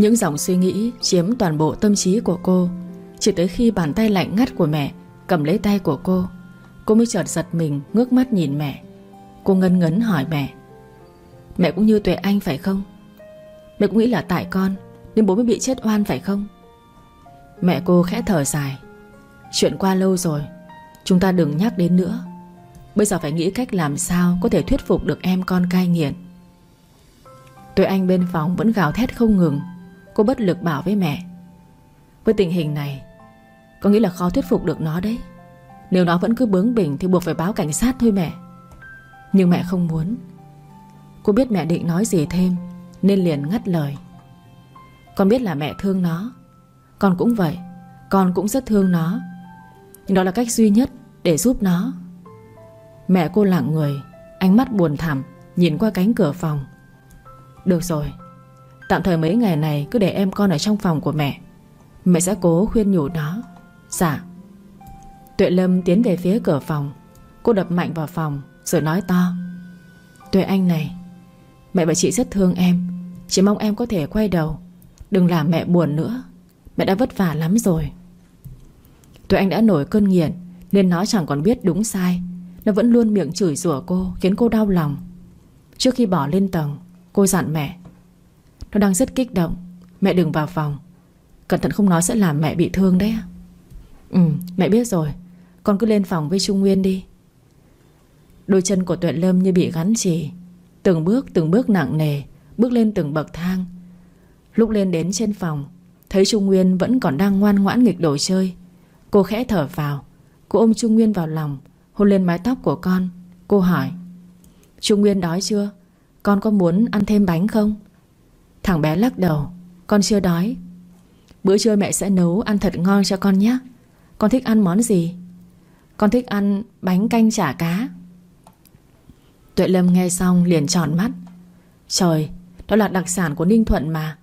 Những dòng suy nghĩ chiếm toàn bộ tâm trí của cô. Chỉ tới khi bàn tay lạnh ngắt của mẹ Cầm lấy tay của cô Cô mới chợt giật mình ngước mắt nhìn mẹ. Cô ngân ngấn hỏi mẹ Mẹ cũng như Tuệ Anh phải không? Mẹ cũng nghĩ là tại con, Nên bố mới bị chết oan phải không? Mẹ cô khẽ thở dài, Chuyện qua lâu rồi, Chúng ta đừng nhắc đến nữa. Bây giờ phải nghĩ cách làm sao Có thể thuyết phục được em con cai nghiện. Tuệ Anh bên phòng vẫn gào thét không ngừng. Cô bất lực bảo với mẹ. Với tình hình này, Có nghĩ là khó thuyết phục được nó đấy. Nếu nó vẫn cứ bướng bỉnh Thì buộc phải báo cảnh sát thôi mẹ. Nhưng mẹ không muốn. Cô biết mẹ định nói gì thêm, Nên liền ngắt lời. Con biết là mẹ thương nó. Con cũng vậy. Con cũng rất thương nó. Nhưng đó là cách duy nhất để giúp nó. Mẹ cô lặng người, Ánh mắt buồn thẳm, Nhìn qua cánh cửa phòng. Được rồi. Tạm thời mấy ngày này cứ để em con ở trong phòng của mẹ. Mẹ sẽ cố khuyên nhủ nó. Dạ. Tuệ Lâm tiến về phía cửa phòng. Cô đập mạnh vào phòng, Rồi nói to. Tuệ Anh này, Mẹ và chị rất thương em. Chỉ mong em có thể quay đầu. Đừng làm mẹ buồn nữa. Mẹ đã vất vả lắm rồi. Tuệ Anh đã nổi cơn nghiện, Nên nó chẳng còn biết đúng sai. Nó vẫn luôn miệng chửi rủa cô, Khiến cô đau lòng. Trước khi bỏ lên tầng, Cô dặn mẹ nó đang rất kích động. Mẹ đừng vào phòng. Cẩn thận không nói sẽ làm mẹ bị thương đấy Ừ mẹ biết rồi. Con cứ lên phòng với Trung Nguyên đi. Đôi chân của Tuệ Lâm như bị gắn chì. Từng bước từng bước nặng nề, Bước lên từng bậc thang. Lúc lên đến trên phòng, Thấy Trung Nguyên vẫn còn đang ngoan ngoãn nghịch đồ chơi. Cô khẽ thở vào. Cô ôm Trung Nguyên vào lòng, Hôn lên mái tóc của con. Cô hỏi, Trung Nguyên đói chưa? Con có muốn ăn thêm bánh không? Thằng bé lắc đầu. Con chưa đói. Bữa trưa mẹ sẽ nấu ăn thật ngon cho con nhé. Con thích ăn món gì? Con thích ăn bánh canh chả cá. Tuệ Lâm nghe xong liền tròn mắt. Trời, Đó là đặc sản của Ninh Thuận mà.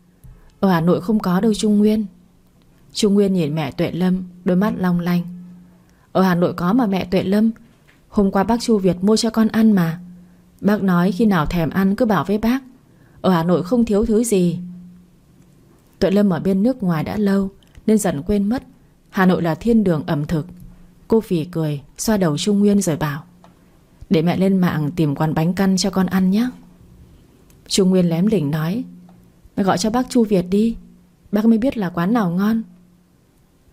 Ở Hà Nội không có đâu Trung Nguyên. Trung Nguyên nhìn mẹ Tuệ Lâm, Đôi mắt long lanh. Ở Hà Nội có mà mẹ Tuệ Lâm. Hôm qua bác Chu Việt mua cho con ăn mà. Bác nói khi nào thèm ăn cứ bảo với bác. Ở Hà Nội không thiếu thứ gì. Tuệ Lâm ở bên nước ngoài đã lâu, Nên dần quên mất. Hà Nội là thiên đường ẩm thực. Cô phì cười, Xoa đầu Trung Nguyên rồi bảo, Để mẹ lên mạng tìm quán bánh căn cho con ăn nhé. Trung Nguyên lém lỉnh nói, Mẹ gọi cho bác Chu Việt đi. Bác mới biết là quán nào ngon.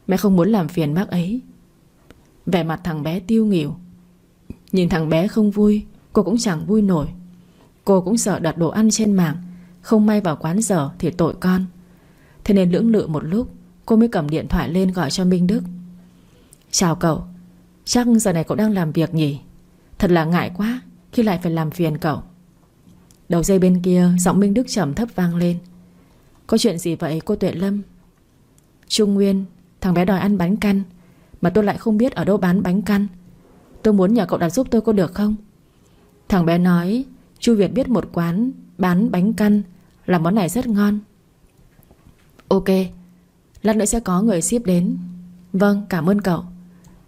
Mẹ không muốn làm phiền bác ấy. Vẻ mặt thằng bé tiêu nghỉu. Nhìn thằng bé không vui, Cô cũng chẳng vui nổi. Cô cũng sợ đặt đồ ăn trên mạng. Không may vào quán dở thì tội con. Thế nên lưỡng lự một lúc, Cô mới cầm điện thoại lên gọi cho Minh Đức. Chào cậu, Chắc giờ này cậu đang làm việc nhỉ? Thật là ngại quá, Khi lại phải làm phiền cậu. Đầu dây bên kia, giọng Minh Đức trầm thấp vang lên. Có chuyện gì vậy, cô Tuệ Lâm? Trung Nguyên, Thằng bé đòi ăn bánh căn, Mà tôi lại không biết ở đâu bán bánh căn. Tôi muốn nhờ cậu đặt giúp tôi có được không? Thằng bé nói Chu Việt biết một quán bán bánh căn Làm món này rất ngon. Ok, Lát nữa sẽ có người ship đến. Vâng cảm ơn cậu.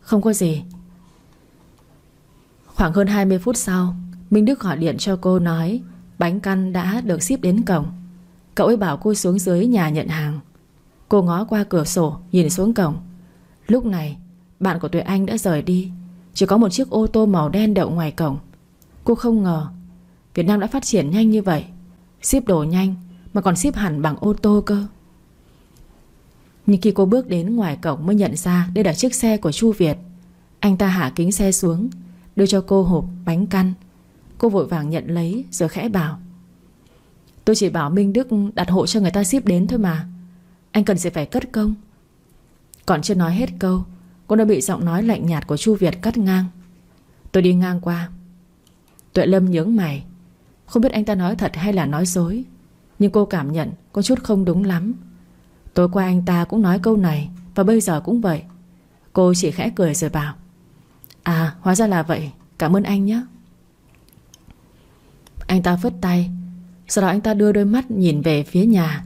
Không có gì. Khoảng hơn 20 phút sau, Minh Đức gọi điện cho cô nói Bánh căn đã được ship đến cổng. Cậu ấy bảo cô xuống dưới nhà nhận hàng. Cô ngó qua cửa sổ, Nhìn xuống cổng. Lúc này, bạn của Tuệ Anh đã rời đi. Chỉ có một chiếc ô tô màu đen đậu ngoài cổng. Cô không ngờ Việt Nam đã phát triển nhanh như vậy. Ship đồ nhanh, Mà còn ship hẳn bằng ô tô cơ. Nhưng khi cô bước đến ngoài cổng Mới nhận ra đây là chiếc xe của Chu Việt, Anh ta hạ kính xe xuống, Đưa cho cô hộp bánh căn. Cô vội vàng nhận lấy, rồi khẽ bảo, Tôi chỉ bảo Minh Đức đặt hộ cho người ta ship đến thôi mà. Anh cần sẽ phải cất công? Còn chưa nói hết câu, Cô đã bị giọng nói lạnh nhạt của Chu Việt cắt ngang. Tôi đi ngang qua. Tuệ Lâm nhướng mày không biết anh ta nói thật hay là nói dối, Nhưng cô cảm nhận có chút không đúng lắm. Tối qua anh ta cũng nói câu này, Và bây giờ cũng vậy. Cô chỉ khẽ cười rồi bảo À hóa ra là vậy. Cảm ơn anh nhé. Anh ta phất tay, Sau đó anh ta đưa đôi mắt nhìn về phía nhà.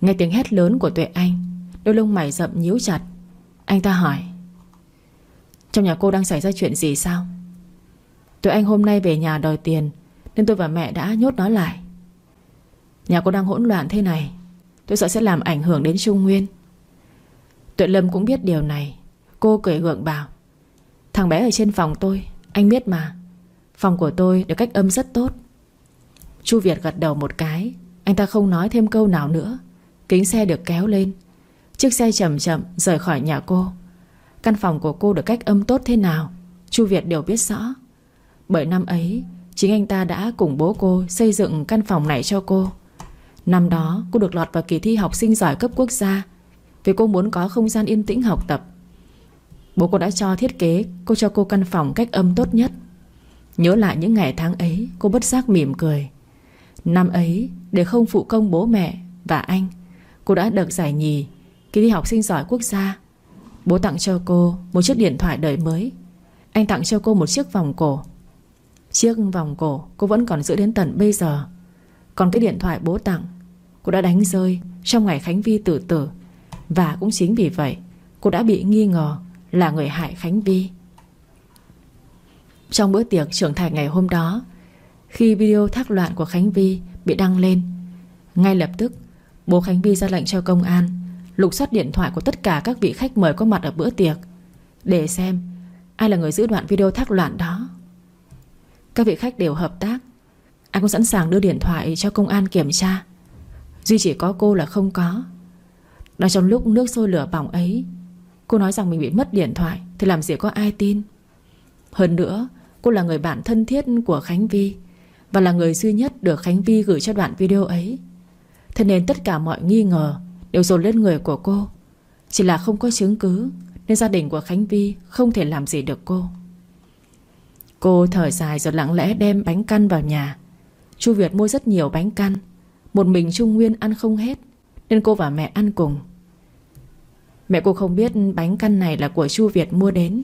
Nghe tiếng hét lớn của Tuệ Anh, Đôi lông mày rậm nhíu chặt. Anh ta hỏi, Trong nhà cô đang xảy ra chuyện gì sao? Tuệ Anh hôm nay về nhà đòi tiền nên tôi và mẹ đã nhốt nó lại. Nhà cô đang hỗn loạn thế này, Tôi sợ sẽ làm ảnh hưởng đến Trung Nguyên. Tuệ Lâm cũng biết điều này. Cô cười gượng bảo, Thằng bé ở trên phòng tôi, Anh biết mà. Phòng của tôi được cách âm rất tốt. Chu Việt gật đầu một cái, Anh ta không nói thêm câu nào nữa. Kính xe được kéo lên. Chiếc xe chậm chậm rời khỏi nhà cô. Căn phòng của cô được cách âm tốt thế nào, Chu Việt đều biết rõ. Bởi năm ấy Chính anh ta đã cùng bố cô xây dựng căn phòng này cho cô. Năm đó, cô được lọt vào kỳ thi học sinh giỏi cấp quốc gia, Vì cô muốn có không gian yên tĩnh học tập. Bố cô đã cho thiết kế, Cô cho cô căn phòng cách âm tốt nhất. Nhớ lại những ngày tháng ấy, Cô bất giác mỉm cười. Năm ấy, để không phụ công bố mẹ Và anh, Cô đã được giải nhì, Kỳ thi học sinh giỏi quốc gia. Bố tặng cho cô một chiếc điện thoại đời mới. Anh tặng cho cô một chiếc vòng cổ. Chiếc vòng cổ, cô vẫn còn giữ đến tận bây giờ. Còn cái điện thoại bố tặng, Cô đã đánh rơi Trong ngày Khánh Vi tử tử. Và cũng chính vì vậy, Cô đã bị nghi ngờ là người hại Khánh Vi Trong bữa tiệc trưởng thành ngày hôm đó, Khi video thác loạn của Khánh Vi Bị đăng lên, Ngay lập tức, Bố Khánh Vi ra lệnh cho công an Lục soát điện thoại của tất cả các vị khách mời có mặt ở bữa tiệc Để xem Ai là người giữ đoạn video thác loạn đó. Các vị khách đều hợp tác. Anh cũng sẵn sàng đưa điện thoại cho công an kiểm tra. Duy chỉ có cô là không có. Đang trong lúc nước sôi lửa bỏng ấy, Cô nói rằng mình bị mất điện thoại Thì làm gì có ai tin. Hơn nữa, cô là người bạn thân thiết của Khánh Vi Và là người duy nhất được Khánh Vi gửi cho đoạn video ấy. Thế nên tất cả mọi nghi ngờ Đều dồn lên người của cô. Chỉ là không có chứng cứ Nên gia đình của Khánh Vi không thể làm gì được cô. Cô thở dài rồi lặng lẽ đem bánh căn vào nhà. Chu Việt mua rất nhiều bánh căn. Một mình Trung Nguyên ăn không hết, Nên cô và mẹ ăn cùng. Mẹ cô không biết bánh căn này là của Chu Việt mua đến.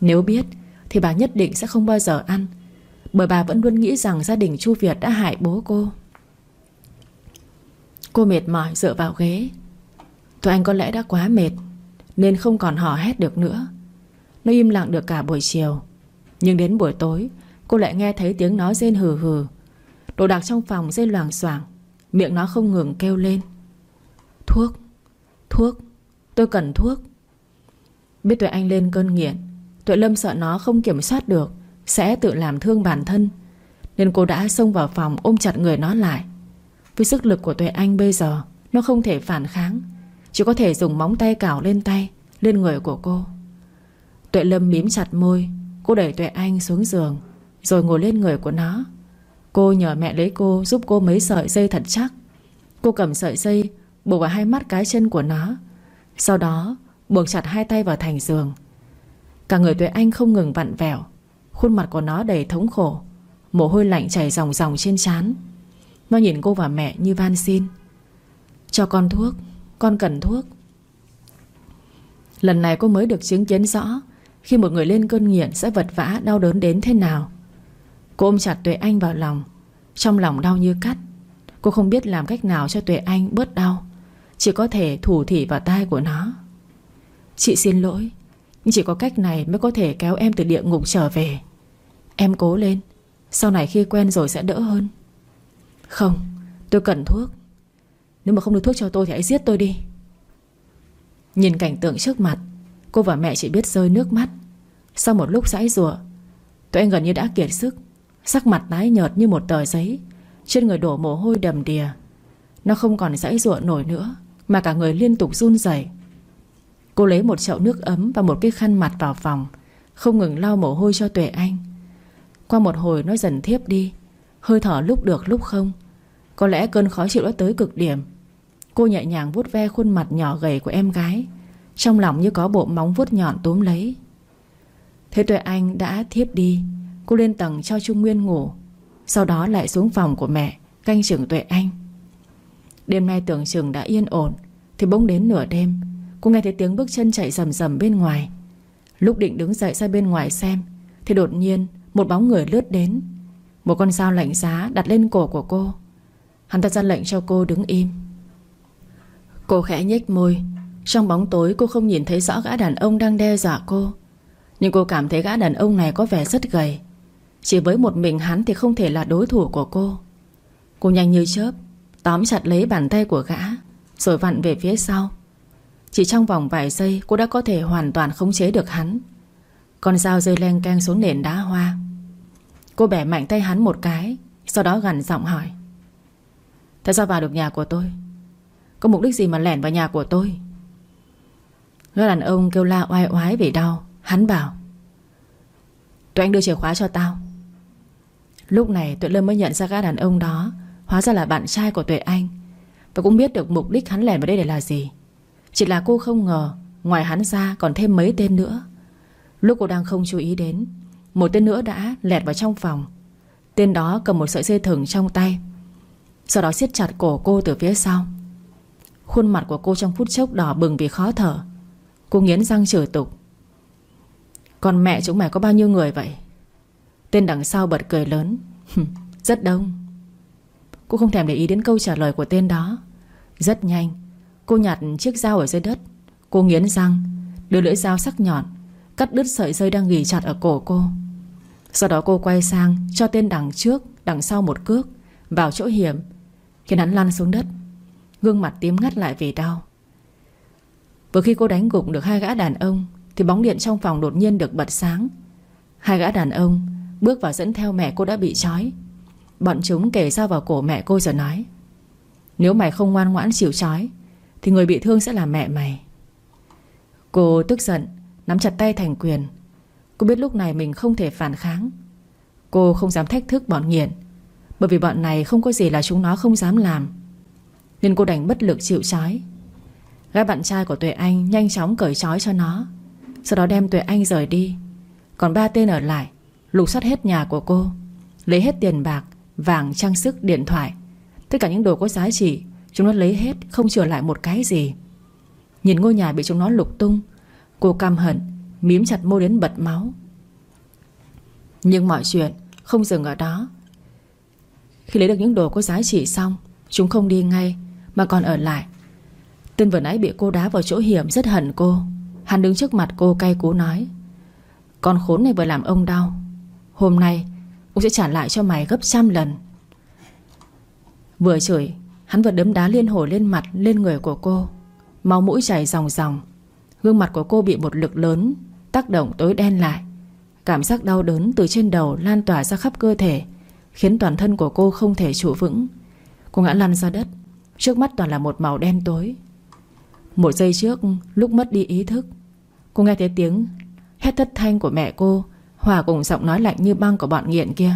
Nếu biết, Thì bà nhất định sẽ không bao giờ ăn, Bởi bà vẫn luôn nghĩ rằng gia đình Chu Việt đã hại bố cô. Cô mệt mỏi dựa vào ghế. Tụi anh có lẽ đã quá mệt, Nên không còn hò hét được nữa. Nó im lặng được cả buổi chiều. Nhưng đến buổi tối, Cô lại nghe thấy tiếng nó rên hừ hừ. Đồ đạc trong phòng rên loảng xoảng, Miệng nó không ngừng kêu lên. Thuốc Thuốc, Tôi cần thuốc. Biết tuệ anh lên cơn nghiện, Tuệ Lâm sợ nó không kiểm soát được, Sẽ tự làm thương bản thân. Nên cô đã xông vào phòng ôm chặt người nó lại. Với sức lực của Tuệ Anh bây giờ, Nó không thể phản kháng. Chỉ có thể dùng móng tay cào lên tay, Lên người của cô. Tuệ Lâm mím chặt môi Cô đẩy Tuệ Anh xuống giường, Rồi ngồi lên người của nó. Cô nhờ mẹ lấy cô giúp cô mấy sợi dây thật chắc. Cô cầm sợi dây, Buộc vào hai mắt cái chân của nó. Sau đó, buộc chặt hai tay vào thành giường. Cả người Tuệ Anh không ngừng vặn vẹo, Khuôn mặt của nó đầy thống khổ, Mồ hôi lạnh chảy ròng ròng trên trán. Nó nhìn cô và mẹ như van xin. Cho con thuốc, Con cần thuốc. Lần này cô mới được chứng kiến rõ khi một người lên cơn nghiện sẽ vật vã đau đớn đến thế nào. Cô ôm chặt Tuệ Anh vào lòng, Trong lòng đau như cắt. Cô không biết làm cách nào cho Tuệ Anh bớt đau, chỉ có thể thủ thỉ vào tai của nó. Chị xin lỗi, Nhưng chỉ có cách này mới có thể kéo em từ địa ngục trở về. Em cố lên, Sau này khi quen rồi sẽ đỡ hơn. Không, Tôi cần thuốc. Nếu mà không được thuốc cho tôi thì hãy giết tôi đi. Nhìn cảnh tượng trước mặt Cô và mẹ chỉ biết rơi nước mắt. Sau một lúc sãi rùa Tụi anh gần như đã kiệt sức. Sắc mặt tái nhợt như một tờ giấy. Trên người đổ mồ hôi đầm đìa. Nó không còn giãi rủa nổi nữa, mà cả người liên tục run rẩy. Cô lấy một chậu nước ấm Và một cái khăn mặt vào phòng, Không ngừng lau mồ hôi cho Tuệ Anh. Qua một hồi nó dần thiếp đi. Hơi thở lúc được lúc không. Có lẽ cơn khó chịu đã tới cực điểm. Cô nhẹ nhàng vuốt ve khuôn mặt nhỏ gầy của em gái. Trong lòng như có bộ móng vuốt nhọn túm lấy. Thế Tuệ Anh đã thiếp đi, Cô lên tầng cho Trung Nguyên ngủ, Sau đó lại xuống phòng của mẹ, Canh chừng Tuệ Anh. Đêm nay tưởng chừng đã yên ổn, Thì bỗng đến nửa đêm, Cô nghe thấy tiếng bước chân chạy rầm rầm bên ngoài. Lúc định đứng dậy ra bên ngoài xem, Thì đột nhiên một bóng người lướt đến, Một con dao lạnh giá đặt lên cổ của cô. Hắn ta ra lệnh cho cô đứng im. Cô khẽ nhếch môi trong bóng tối, cô không nhìn thấy rõ gã đàn ông đang đe dọa cô. Nhưng cô cảm thấy gã đàn ông này có vẻ rất gầy. Chỉ với một mình hắn thì không thể là đối thủ của cô. Cô nhanh như chớp, Tóm chặt lấy bàn tay của gã, Rồi vặn về phía sau. Chỉ trong vòng vài giây, Cô đã có thể hoàn toàn khống chế được hắn. Con dao rơi len keng xuống nền đá hoa. Cô bẻ mạnh tay hắn một cái, Sau đó gằn giọng hỏi. Tại sao vào được nhà của tôi? Có mục đích gì mà lẻn vào nhà của tôi? Người đàn ông kêu la oai oái vì đau. Hắn bảo, Tụi anh đưa chìa khóa cho tao. Lúc này Tuệ Lâm mới nhận ra gã đàn ông đó Hóa ra là bạn trai của Tuệ Anh Và cũng biết được mục đích hắn lẻn vào đây để là gì. Chỉ là cô không ngờ Ngoài hắn ra còn thêm mấy tên nữa. Lúc cô đang không chú ý đến, Một tên nữa đã lẹt vào trong phòng. Tên đó cầm một sợi dây thừng trong tay, Sau đó siết chặt cổ cô từ phía sau. Khuôn mặt của cô trong phút chốc đỏ bừng vì khó thở. Cô nghiến răng chửi tục. Còn mẹ chúng mày có bao nhiêu người vậy? Tên đằng sau bật cười lớn. Rất đông. Cô không thèm để ý đến câu trả lời của tên đó. Rất nhanh, Cô nhặt chiếc dao ở dưới đất. Cô nghiến răng, Đưa lưỡi dao sắc nhọn, Cắt đứt sợi dây đang ghì chặt ở cổ cô. Sau đó cô quay sang, Cho tên đằng trước, Đằng sau một cước, Vào chỗ hiểm, Khiến hắn lăn xuống đất. Gương mặt tím ngắt lại vì đau. Vừa khi cô đánh gục được hai gã đàn ông, Thì bóng điện trong phòng đột nhiên được bật sáng. Hai gã đàn ông Bước vào dẫn theo mẹ cô đã bị trói. Bọn chúng kể sao vào cổ mẹ cô rồi nói, Nếu mày không ngoan ngoãn chịu trói, Thì người bị thương sẽ là mẹ mày. Cô tức giận, Nắm chặt tay thành quyền. Cô biết lúc này mình không thể phản kháng. Cô không dám thách thức bọn nghiện, Bởi vì bọn này không có gì là chúng nó không dám làm. Nên cô đành bất lực chịu trói. Gái bạn trai của Tuệ Anh Nhanh chóng cởi trói cho nó. Sau đó đem Tuệ Anh rời đi. Còn ba tên ở lại Lục soát hết nhà của cô Lấy hết tiền bạc, vàng, trang sức, điện thoại. Tất cả những đồ có giá trị Chúng nó lấy hết không trở lại một cái gì. Nhìn ngôi nhà bị chúng nó lục tung Cô căm hận Mím chặt môi đến bật máu. Nhưng mọi chuyện không dừng ở đó. Khi lấy được những đồ có giá trị xong Chúng không đi ngay Mà còn ở lại. Tên vừa nãy bị cô đá vào chỗ hiểm, rất hận cô. Hắn đứng trước mặt cô, cay cú nói, Con khốn này vừa làm ông đau. Hôm nay, Ông sẽ trả lại cho mày gấp trăm lần. Vừa chửi, Hắn vừa đấm đá liên hồi lên mặt, Lên người của cô. Máu mũi chảy ròng ròng. Gương mặt của cô bị một lực lớn, Tác động tối đen lại. Cảm giác đau đớn từ trên đầu lan tỏa ra khắp cơ thể, Khiến toàn thân của cô không thể trụ vững. Cô ngã lăn ra đất. Trước mắt toàn là một màu đen tối. Một giây trước lúc mất đi ý thức Cô nghe thấy tiếng Hét thất thanh của mẹ cô Hòa cùng giọng nói lạnh như băng của bọn nghiện kia.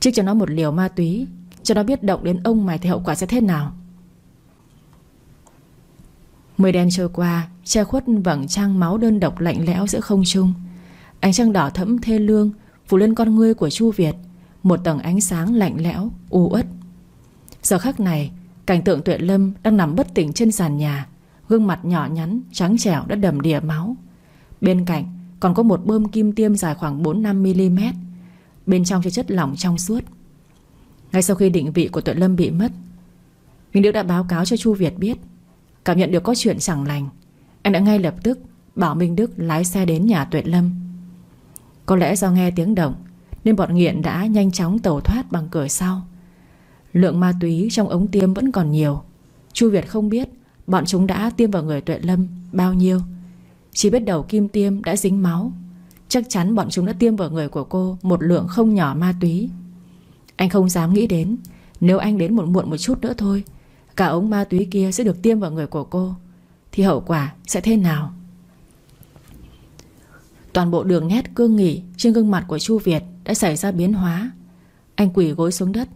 Trích cho nó một liều ma túy Cho nó biết động đến ông mày thì hậu quả sẽ thế nào. Mười đen trôi qua Che khuất vầng trăng máu đơn độc lạnh lẽo giữa không trung. Ánh trăng đỏ thẫm thê lương Phủ lên con ngươi của Chu Việt Một tầng ánh sáng lạnh lẽo, u uất. Giờ khắc này Cảnh tượng tuệ lâm đang nằm bất tỉnh trên sàn nhà Gương mặt nhỏ nhắn, trắng trẻo đã đầm đìa máu. Bên cạnh còn có một bơm kim tiêm dài khoảng 4-5mm Bên trong chứa chất lỏng trong suốt. Ngay sau khi định vị của Tuệ Lâm bị mất Huỳnh Đức đã báo cáo cho Chu Việt biết Cảm nhận được có chuyện chẳng lành Anh đã ngay lập tức Bảo Minh Đức lái xe đến nhà Tuệ Lâm. Có lẽ do nghe tiếng động Nên bọn nghiện đã nhanh chóng tẩu thoát bằng cửa sau. Lượng ma túy trong ống tiêm vẫn còn nhiều. Chu Việt không biết Bọn chúng đã tiêm vào người Tuệ Lâm bao nhiêu. Chỉ biết đầu kim tiêm đã dính máu. Chắc chắn bọn chúng đã tiêm vào người của cô Một lượng không nhỏ ma túy. Anh không dám nghĩ đến, Nếu anh đến một muộn một chút nữa thôi, Cả ống ma túy kia sẽ được tiêm vào người của cô. Thì hậu quả sẽ thế nào? Toàn bộ đường nét cương nghỉ Trên gương mặt của Chu Việt Đã xảy ra biến hóa. Anh quỳ gối xuống đất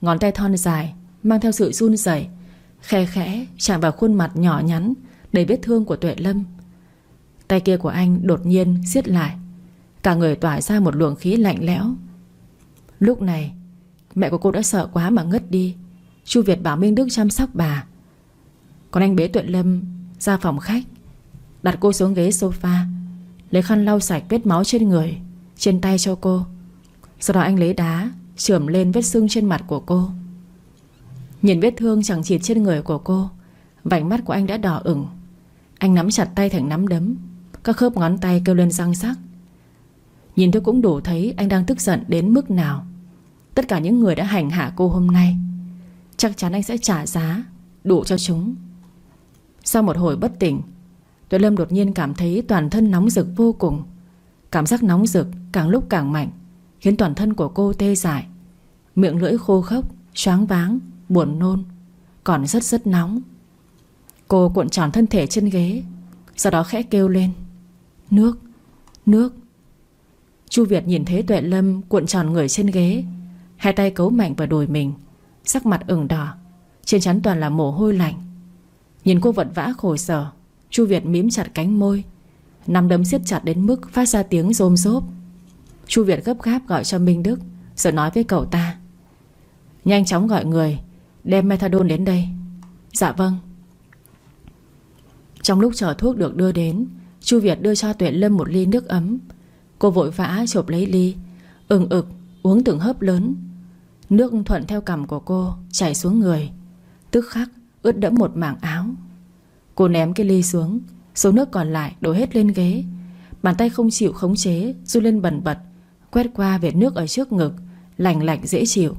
Ngón tay thon dài, Mang theo sự run rẩy, Khe khẽ chạm vào khuôn mặt nhỏ nhắn Đầy vết thương của Tuệ Lâm. Tay kia của anh đột nhiên siết lại, Cả người tỏa ra một luồng khí lạnh lẽo. Lúc này, Mẹ của cô đã sợ quá mà ngất đi. Chu Việt bảo Minh Đức chăm sóc bà. Còn anh bế Tuệ Lâm ra phòng khách, Đặt cô xuống ghế sofa, Lấy khăn lau sạch vết máu trên người, Trên tay cho cô. Sau đó anh lấy đá Chườm lên vết sưng trên mặt của cô. Nhìn vết thương chẳng chịt trên người của cô, Vành mắt của anh đã đỏ ửng. Anh nắm chặt tay thành nắm đấm, các khớp ngón tay kêu lên răng sắc Nhìn tôi cũng đủ thấy anh đang tức giận đến mức nào. Tất cả những người đã hành hạ cô hôm nay, Chắc chắn anh sẽ trả giá, Đủ cho chúng. Sau một hồi bất tỉnh Tuệ Lâm đột nhiên cảm thấy toàn thân nóng rực vô cùng. Cảm giác nóng rực càng lúc càng mạnh. Khiến toàn thân của cô tê dại. Miệng lưỡi khô khốc Choáng váng, buồn nôn Còn rất rất nóng. Cô cuộn tròn thân thể trên ghế Sau đó khẽ kêu lên Nước, nước. Chu Việt nhìn thấy Tuệ Lâm cuộn tròn người trên ghế Hai tay cấu mạnh vào đùi mình Sắc mặt ửng đỏ Trên chắn toàn là mồ hôi lạnh. Nhìn cô vật vã khổ sở Chu Việt mím chặt cánh môi Nắm đấm siết chặt đến mức phát ra tiếng rôm rốp. Chu Việt gấp gáp gọi cho Minh Đức, Rồi nói với cậu ta. Nhanh chóng gọi người, Đem methadone đến đây. Dạ vâng. Trong lúc chờ thuốc được đưa đến, Chu Việt đưa cho Tuệ Lâm một ly nước ấm. Cô vội vã chộp lấy ly, Ừng ực, uống từng hớp lớn. Nước thuận theo cằm của cô Chảy xuống người, Tức khắc ướt đẫm một mảng áo. Cô ném cái ly xuống, Số nước còn lại đổ hết lên ghế. Bàn tay không chịu khống chế Du lên bẩn bật. Quét qua vệt nước ở trước ngực, Lành lạnh dễ chịu,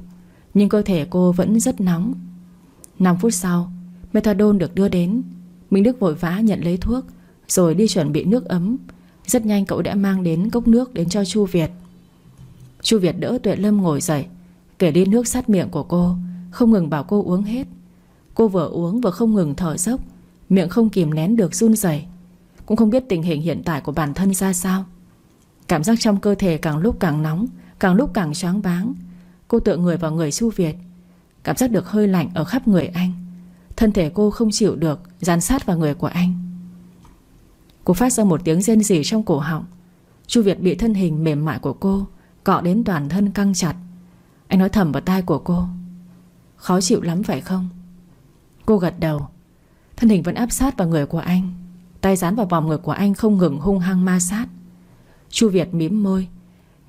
Nhưng cơ thể cô vẫn rất nóng. 5 phút sau, Methadone được đưa đến. Minh Đức vội vã nhận lấy thuốc, Rồi đi chuẩn bị nước ấm. Rất nhanh cậu đã mang đến cốc nước đến cho Chu Việt. Chu Việt đỡ Tuệ Lâm ngồi dậy, Kể đi nước sát miệng của cô, Không ngừng bảo cô uống hết. Cô vừa uống vừa không ngừng thở dốc, Miệng không kìm nén được run rẩy. Cũng không biết tình hình hiện tại của bản thân ra sao. Cảm giác trong cơ thể càng lúc càng nóng, Càng lúc càng choáng váng. Cô tựa người vào người Chu Việt. Cảm giác được hơi lạnh ở khắp người anh. Thân thể cô không chịu được Dán sát vào người của anh. Cô phát ra một tiếng rên rỉ trong cổ họng. Chu Việt bị thân hình mềm mại của cô Cọ đến toàn thân căng chặt. Anh nói thầm vào tai của cô. Khó chịu lắm phải không? Cô gật đầu. Thân hình vẫn áp sát vào người của anh. Tay dán vào vòng người của anh không ngừng hung hăng ma sát. Chu Việt mím môi.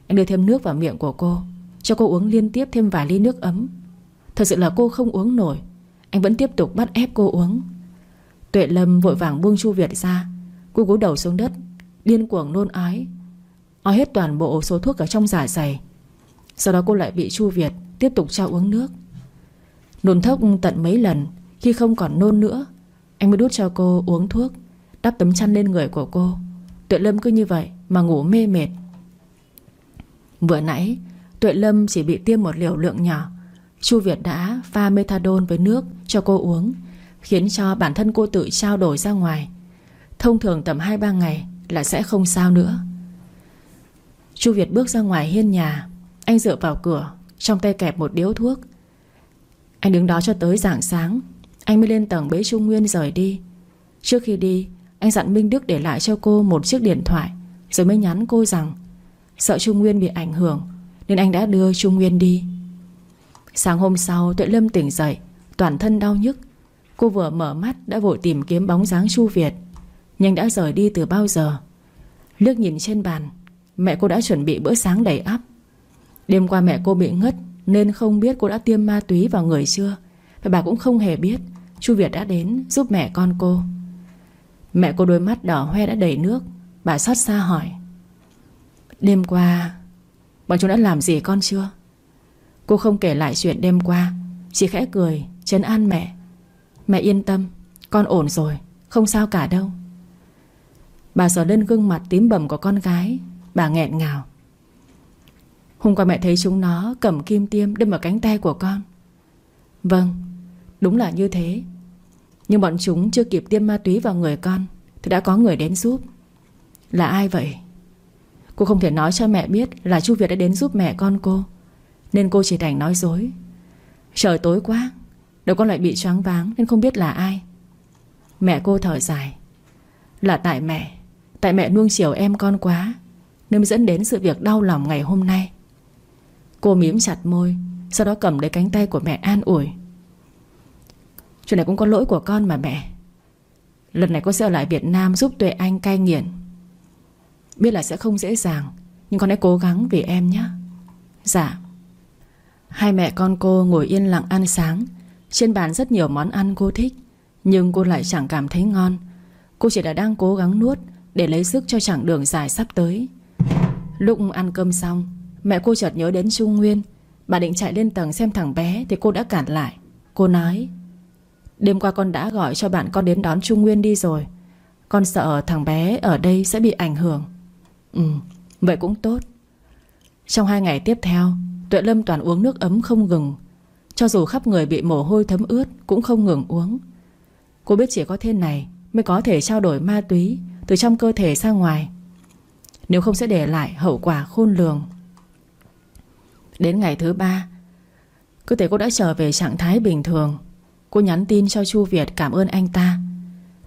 Anh đưa thêm nước vào miệng của cô, Cho cô uống liên tiếp thêm vài ly nước ấm. Thật sự là cô không uống nổi. Anh vẫn tiếp tục bắt ép cô uống. Tuệ Lâm vội vàng buông Chu Việt ra. Cô cúi đầu xuống đất, Điên cuồng nôn ói. Ói hết toàn bộ số thuốc ở trong giả dày. Sau đó cô lại bị Chu Việt Tiếp tục cho uống nước. Nôn thốc tận mấy lần, Khi không còn nôn nữa Anh mới đút cho cô uống thuốc, Đắp tấm chăn lên người của cô. Tuệ Lâm cứ như vậy mà ngủ mê mệt. Vừa nãy, Tuệ Lâm chỉ bị tiêm một liều lượng nhỏ. Chu Việt đã pha methadone với nước Cho cô uống, Khiến cho bản thân cô tự trao đổi ra ngoài. Thông thường tầm 2-3 ngày Là sẽ không sao nữa. Chu Việt bước ra ngoài hiên nhà. Anh dựa vào cửa, Trong tay kẹp một điếu thuốc. Anh đứng đó cho tới rạng sáng. Anh mới lên tầng bế Trung Nguyên rời đi. Trước khi đi, Anh dặn Minh Đức để lại cho cô một chiếc điện thoại. Rồi mới nhắn cô rằng, Sợ Trung Nguyên bị ảnh hưởng, Nên anh đã đưa Trung Nguyên đi. Sáng hôm sau, Tuệ Lâm tỉnh dậy, Toàn thân đau nhức. Cô vừa mở mắt đã vội tìm kiếm bóng dáng Chu Việt, Nhưng đã rời đi từ bao giờ? Lước nhìn trên bàn, Mẹ cô đã chuẩn bị bữa sáng đầy ắp. Đêm qua mẹ cô bị ngất, Nên không biết cô đã tiêm ma túy vào người chưa. Và bà cũng không hề biết Chu Việt đã đến giúp mẹ con cô. Mẹ cô đôi mắt đỏ hoe đã đầy nước Bà xót xa hỏi, Đêm qua Bọn chúng đã làm gì con chưa? Cô không kể lại chuyện đêm qua, Chỉ khẽ cười chấn an mẹ. Mẹ yên tâm, Con ổn rồi, Không sao cả đâu. Bà sờ lên gương mặt tím bầm của con gái, Bà nghẹn ngào. Hôm qua mẹ thấy chúng nó cầm kim tiêm đâm vào cánh tay của con. Vâng Đúng là như thế. Nhưng bọn chúng chưa kịp tiêm ma túy vào người con Thì đã có người đến giúp. Là ai vậy? Cô không thể nói cho mẹ biết Là chu Việt đã đến giúp mẹ con cô, Nên cô chỉ đành nói dối. Trời tối quá, Đầu con lại bị choáng váng Nên không biết là ai. Mẹ cô thở dài. Là tại mẹ Tại mẹ nuông chiều em con quá, Nên dẫn đến sự việc đau lòng ngày hôm nay. Cô mím chặt môi, Sau đó cầm lấy cánh tay của mẹ an ủi. Chuyện này cũng có lỗi của con mà mẹ. Lần này con sẽ ở lại Việt Nam Giúp Tuệ Anh cai nghiện. Biết là sẽ không dễ dàng, Nhưng con hãy cố gắng vì em nhé. Dạ. Hai mẹ con cô ngồi yên lặng ăn sáng. Trên bàn rất nhiều món ăn cô thích, Nhưng cô lại chẳng cảm thấy ngon. Cô chỉ đã đang cố gắng nuốt Để lấy sức cho chặng đường dài sắp tới. Lúc ăn cơm xong, Mẹ cô chợt nhớ đến Trung Nguyên. Bà định chạy lên tầng xem thằng bé Thì cô đã cản lại. Cô nói, Đêm qua con đã gọi cho bạn con đến đón Trung Nguyên đi rồi. Con sợ thằng bé ở đây sẽ bị ảnh hưởng. Ừ Vậy cũng tốt. Trong hai ngày tiếp theo, Tuệ Lâm toàn uống nước ấm không ngừng. Cho dù khắp người bị mồ hôi thấm ướt, Cũng không ngừng uống. Cô biết chỉ có thế này Mới có thể trao đổi ma túy Từ trong cơ thể ra ngoài. Nếu không sẽ để lại hậu quả khôn lường. Đến ngày thứ ba, Cơ thể cô đã trở về trạng thái bình thường. Cô nhắn tin cho Chu Việt cảm ơn anh ta.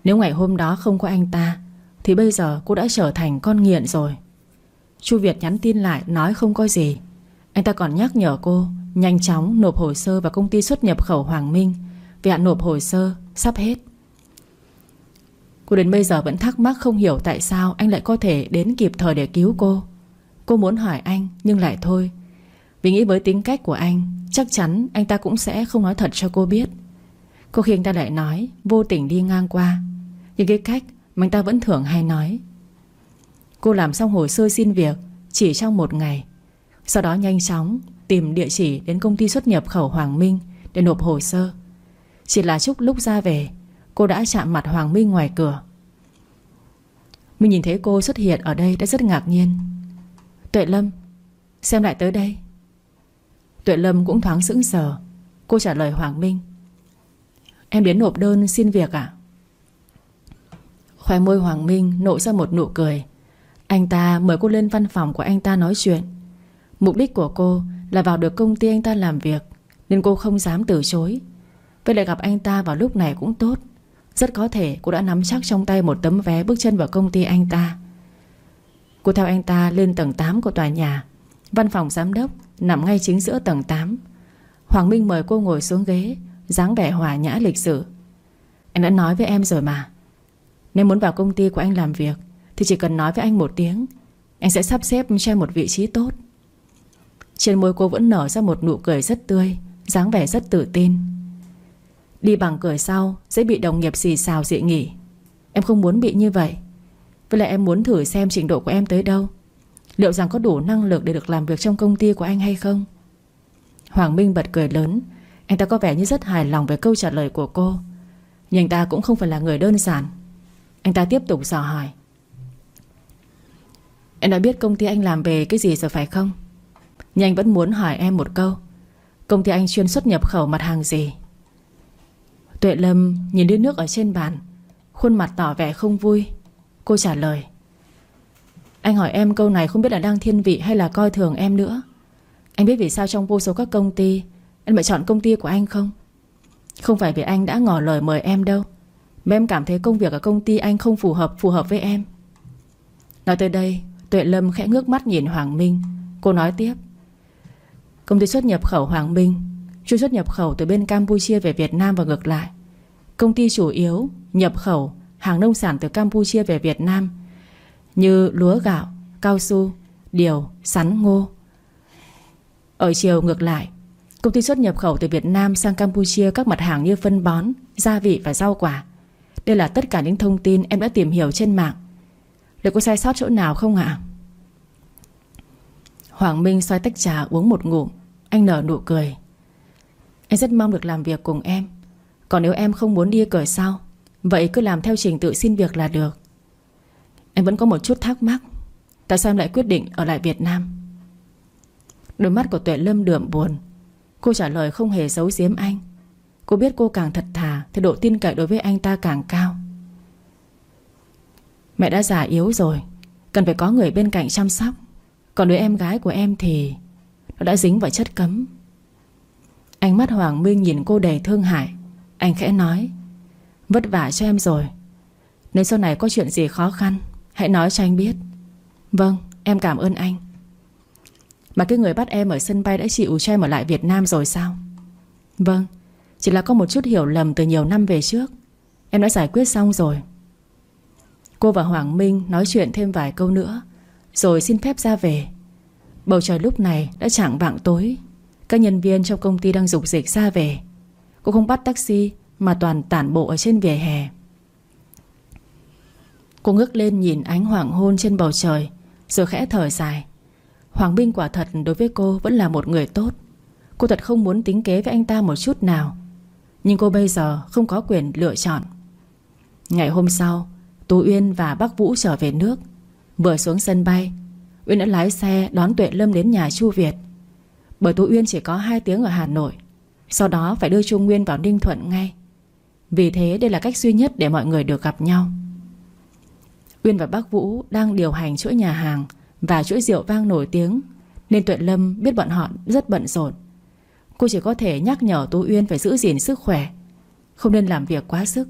Nếu ngày hôm đó không có anh ta thì bây giờ cô đã trở thành con nghiện rồi. Chu Việt nhắn tin lại, nói không có gì. Anh ta còn nhắc nhở cô, Nhanh chóng nộp hồ sơ vào công ty xuất nhập khẩu Hoàng Minh. Vì hạn nộp hồ sơ, sắp hết. Cô đến bây giờ vẫn thắc mắc không hiểu tại sao Anh lại có thể đến kịp thời để cứu cô. Cô muốn hỏi anh, nhưng lại thôi. Vì nghĩ với tính cách của anh, Chắc chắn anh ta cũng sẽ không nói thật cho cô biết. Cô khi anh ta lại nói, Vô tình đi ngang qua. Nhưng cái cách mà anh ta vẫn thường hay nói, Cô làm xong hồ sơ xin việc Chỉ trong một ngày, Sau đó nhanh chóng tìm địa chỉ Đến công ty xuất nhập khẩu Hoàng Minh Để nộp hồ sơ. Chỉ là chúc lúc ra về, Cô đã chạm mặt Hoàng Minh ngoài cửa. Mình nhìn thấy cô xuất hiện ở đây Đã rất ngạc nhiên. Tuệ Lâm, Xem lại tới đây. Tuệ Lâm cũng thoáng sững sờ, Cô trả lời Hoàng Minh, Em đến nộp đơn xin việc à Khoe môi Hoàng Minh nộ ra một nụ cười. Anh ta mời cô lên văn phòng của anh ta nói chuyện. Mục đích của cô là vào được công ty anh ta làm việc, Nên cô không dám từ chối. Với lại gặp anh ta vào lúc này cũng tốt. Rất có thể cô đã nắm chắc trong tay một tấm vé bước chân vào công ty anh ta. Cô theo anh ta lên tầng 8 của tòa nhà. Văn phòng giám đốc Nằm ngay chính giữa tầng 8 Hoàng Minh mời cô ngồi xuống ghế, dáng vẻ hòa nhã lịch sự. Anh đã nói với em rồi mà. Nếu muốn vào công ty của anh làm việc, Thì chỉ cần nói với anh một tiếng. Anh sẽ sắp xếp cho một vị trí tốt. Trên môi cô vẫn nở ra một nụ cười rất tươi, dáng vẻ rất tự tin. Đi bằng cười sau, Dễ bị đồng nghiệp xì xào dị nghỉ Em không muốn bị như vậy. Với lại em muốn thử xem trình độ của em tới đâu. Liệu rằng có đủ năng lực để được làm việc trong công ty của anh hay không? Hoàng Minh bật cười lớn. Anh ta có vẻ như rất hài lòng về câu trả lời của cô. Nhưng anh ta cũng không phải là người đơn giản. Anh ta tiếp tục dò hỏi. Em đã biết công ty anh làm về cái gì rồi phải không? Nhưng anh vẫn muốn hỏi em một câu. Công ty anh chuyên xuất nhập khẩu mặt hàng gì? Tuệ Lâm nhìn đứa nước ở trên bàn, Khuôn mặt tỏ vẻ không vui. Cô trả lời. Anh hỏi em câu này không biết là đang thiên vị hay là coi thường em nữa. Anh biết vì sao trong vô số các công ty, Em lại chọn công ty của anh không? Không phải vì anh đã ngỏ lời mời em đâu. Mà em cảm thấy công việc ở công ty anh không phù hợp Phù hợp với em Nói tới đây Tuệ Lâm khẽ ngước mắt nhìn Hoàng Minh Cô nói tiếp Công ty xuất nhập khẩu Hoàng Minh Chuyên xuất nhập khẩu từ bên Campuchia về Việt Nam và ngược lại Công ty chủ yếu nhập khẩu hàng nông sản từ Campuchia về Việt Nam như lúa gạo, cao su, điều, sắn ngô. Ở chiều ngược lại, công ty xuất nhập khẩu từ Việt Nam sang Campuchia các mặt hàng như phân bón, gia vị và rau quả. Đây là tất cả những thông tin em đã tìm hiểu trên mạng. Liệu có sai sót chỗ nào không ạ? Hoàng Minh xoay tách trà uống một ngụm. Anh nở nụ cười. Anh rất mong được làm việc cùng em. Còn nếu em không muốn đi cởi sau, Vậy cứ làm theo trình tự xin việc là được. Em vẫn có một chút thắc mắc. Tại sao em lại quyết định ở lại Việt Nam? Đôi mắt của Tuệ Lâm đượm buồn. Cô trả lời không hề giấu giếm anh. Cô biết cô càng thật thà Thì độ tin cậy đối với anh ta càng cao. Mẹ đã già yếu rồi, Cần phải có người bên cạnh chăm sóc. Còn đứa em gái của em thì Nó đã dính vào chất cấm. Ánh mắt Hoàng Minh nhìn cô đầy thương hại. Anh khẽ nói, Vất vả cho em rồi. Nếu sau này có chuyện gì khó khăn, Hãy nói cho anh biết. Vâng em cảm ơn anh. Mà cái người bắt em ở sân bay đã chịu cho em ở lại Việt Nam rồi sao? Vâng chỉ là có một chút hiểu lầm từ nhiều năm về trước. Em đã giải quyết xong rồi. Cô và Hoàng Minh nói chuyện thêm vài câu nữa, Rồi xin phép ra về. Bầu trời lúc này đã chẳng vạng tối. Các nhân viên trong công ty đang dục dịch ra về. Cô không bắt taxi, Mà toàn tản bộ ở trên vỉa hè. Cô ngước lên nhìn ánh hoàng hôn trên bầu trời, Rồi khẽ thở dài. Hoàng Minh quả thật đối với cô vẫn là một người tốt. Cô thật không muốn tính kế với anh ta một chút nào. Nhưng cô bây giờ không có quyền lựa chọn. Ngày hôm sau, Tú Uyên và bác Vũ trở về nước. Vừa xuống sân bay, Uyên đã lái xe đón Tuệ Lâm đến nhà Chu Việt. Bởi Tú Uyên chỉ có 2 tiếng ở Hà Nội, Sau đó phải đưa Trung Nguyên vào Ninh Thuận ngay. Vì thế đây là cách duy nhất để mọi người được gặp nhau. Uyên và bác Vũ đang điều hành chuỗi nhà hàng Và chuỗi rượu vang nổi tiếng, Nên Tuệ Lâm biết bọn họ rất bận rộn. Cô chỉ có thể nhắc nhở Tú Uyên phải giữ gìn sức khỏe, Không nên làm việc quá sức.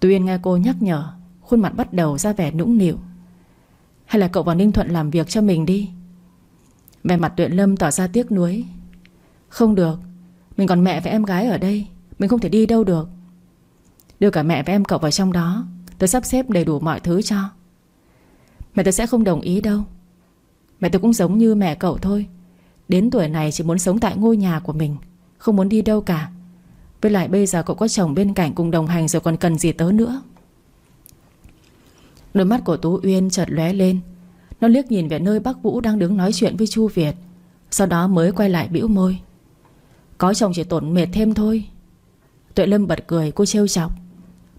Tú Uyên nghe cô nhắc nhở, Khuôn mặt bắt đầu ra vẻ nũng nịu. Hay là cậu vào Ninh Thuận làm việc cho mình đi. Vẻ mặt Tuệ Lâm tỏ ra tiếc nuối. Không được, Mình còn mẹ và em gái ở đây, Mình không thể đi đâu được. Đưa cả mẹ và em cậu vào trong đó, Tôi sắp xếp đầy đủ mọi thứ cho. Mẹ tôi sẽ không đồng ý đâu. Mẹ tôi cũng giống như mẹ cậu thôi. Đến tuổi này chỉ muốn sống tại ngôi nhà của mình, Không muốn đi đâu cả. Với lại bây giờ cậu có chồng bên cạnh cùng đồng hành Rồi còn cần gì tớ nữa? Đôi mắt của Tú Uyên chợt lóe lên. Nó liếc nhìn về nơi bác Vũ đang đứng nói chuyện với Chu Việt, Sau đó mới quay lại bĩu môi. Có chồng chỉ tổn mệt thêm thôi. Tuệ Lâm bật cười, cô trêu chọc.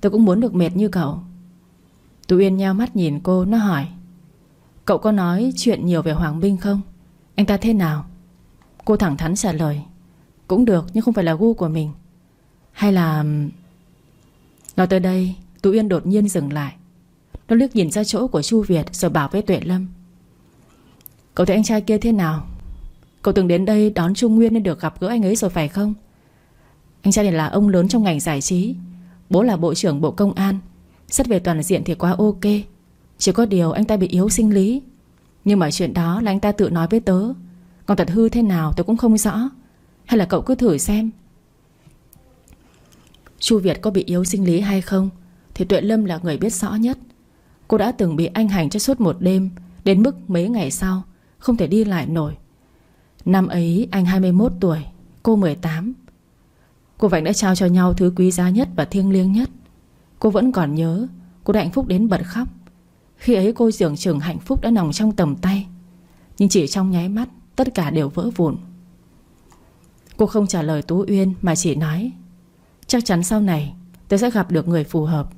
Tôi cũng muốn được mệt như cậu. Tú Uyên nheo mắt nhìn cô, Nó hỏi. Cậu có nói chuyện nhiều về Hoàng Minh không? Anh ta thế nào? Cô thẳng thắn trả lời, Cũng được, nhưng không phải là gu của mình. Hay là Nói tới đây, Tú yên đột nhiên dừng lại. Nó liếc nhìn ra chỗ của Chu Việt Rồi bảo với Tuệ Lâm, Cậu thấy anh trai kia thế nào? Cậu từng đến đây đón Trung Nguyên Nên được gặp gỡ anh ấy rồi phải không? Anh trai này là ông lớn trong ngành giải trí, Bố là bộ trưởng bộ công an, Xét về toàn diện thì quá ok. Chỉ có điều anh ta bị yếu sinh lý. Nhưng mà chuyện đó là anh ta tự nói với tớ. Còn thật hư thế nào tôi cũng không rõ. Hay là cậu cứ thử xem. Chu Việt có bị yếu sinh lý hay không Thì Tuệ Lâm là người biết rõ nhất. Cô đã từng bị anh hành cho suốt một đêm, Đến mức mấy ngày sau Không thể đi lại nổi. Năm ấy anh 21 tuổi, Cô 18 Cô Vành đã trao cho nhau thứ quý giá nhất và thiêng liêng nhất. Cô vẫn còn nhớ, Cô đã hạnh phúc đến bật khóc. Khi ấy cô dường chừng hạnh phúc đã nòng trong tầm tay, Nhưng chỉ trong nháy mắt Tất cả đều vỡ vụn. Cô không trả lời Tú Uyên Mà chỉ nói, Chắc chắn sau này tôi sẽ gặp được người phù hợp.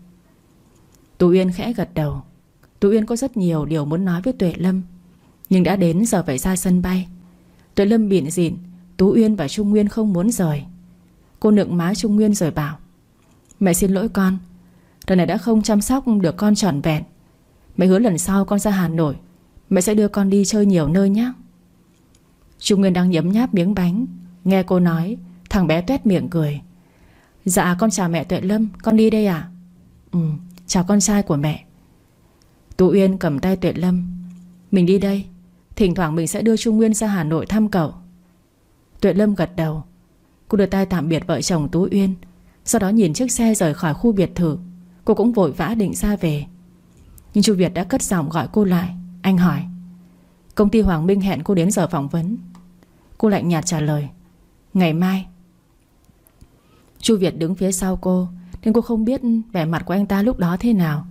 Tú Uyên khẽ gật đầu. Tú Uyên có rất nhiều điều muốn nói với Tuệ Lâm, Nhưng đã đến giờ phải ra sân bay. Tuệ Lâm bịn dịn, Tú Uyên và Trung Nguyên không muốn rời. Cô nựng má Trung Nguyên rồi bảo, Mẹ xin lỗi con, Lần này đã không chăm sóc được con trọn vẹn. Mẹ hứa lần sau con ra Hà Nội, Mẹ sẽ đưa con đi chơi nhiều nơi nhé Trung Nguyên đang nhấm nháp miếng bánh. Nghe cô nói, Thằng bé tuét miệng cười. Dạ con chào mẹ Tuệ Lâm, Con đi đây à Ừ chào con trai của mẹ. Tú Uyên cầm tay Tuệ Lâm. Mình đi đây, Thỉnh thoảng mình sẽ đưa Trung Nguyên ra Hà Nội thăm cậu. Tuệ Lâm gật đầu. Cô đưa tay tạm biệt vợ chồng Tú Uyên, Sau đó nhìn chiếc xe rời khỏi khu biệt thự. Cô cũng vội vã định ra về. Nhưng chú Việt đã cất giọng gọi cô lại. Anh hỏi, Công ty Hoàng Minh hẹn cô đến giờ phỏng vấn. Cô lạnh nhạt trả lời Ngày mai. Chu Việt đứng phía sau cô Nên cô không biết vẻ mặt của anh ta lúc đó thế nào.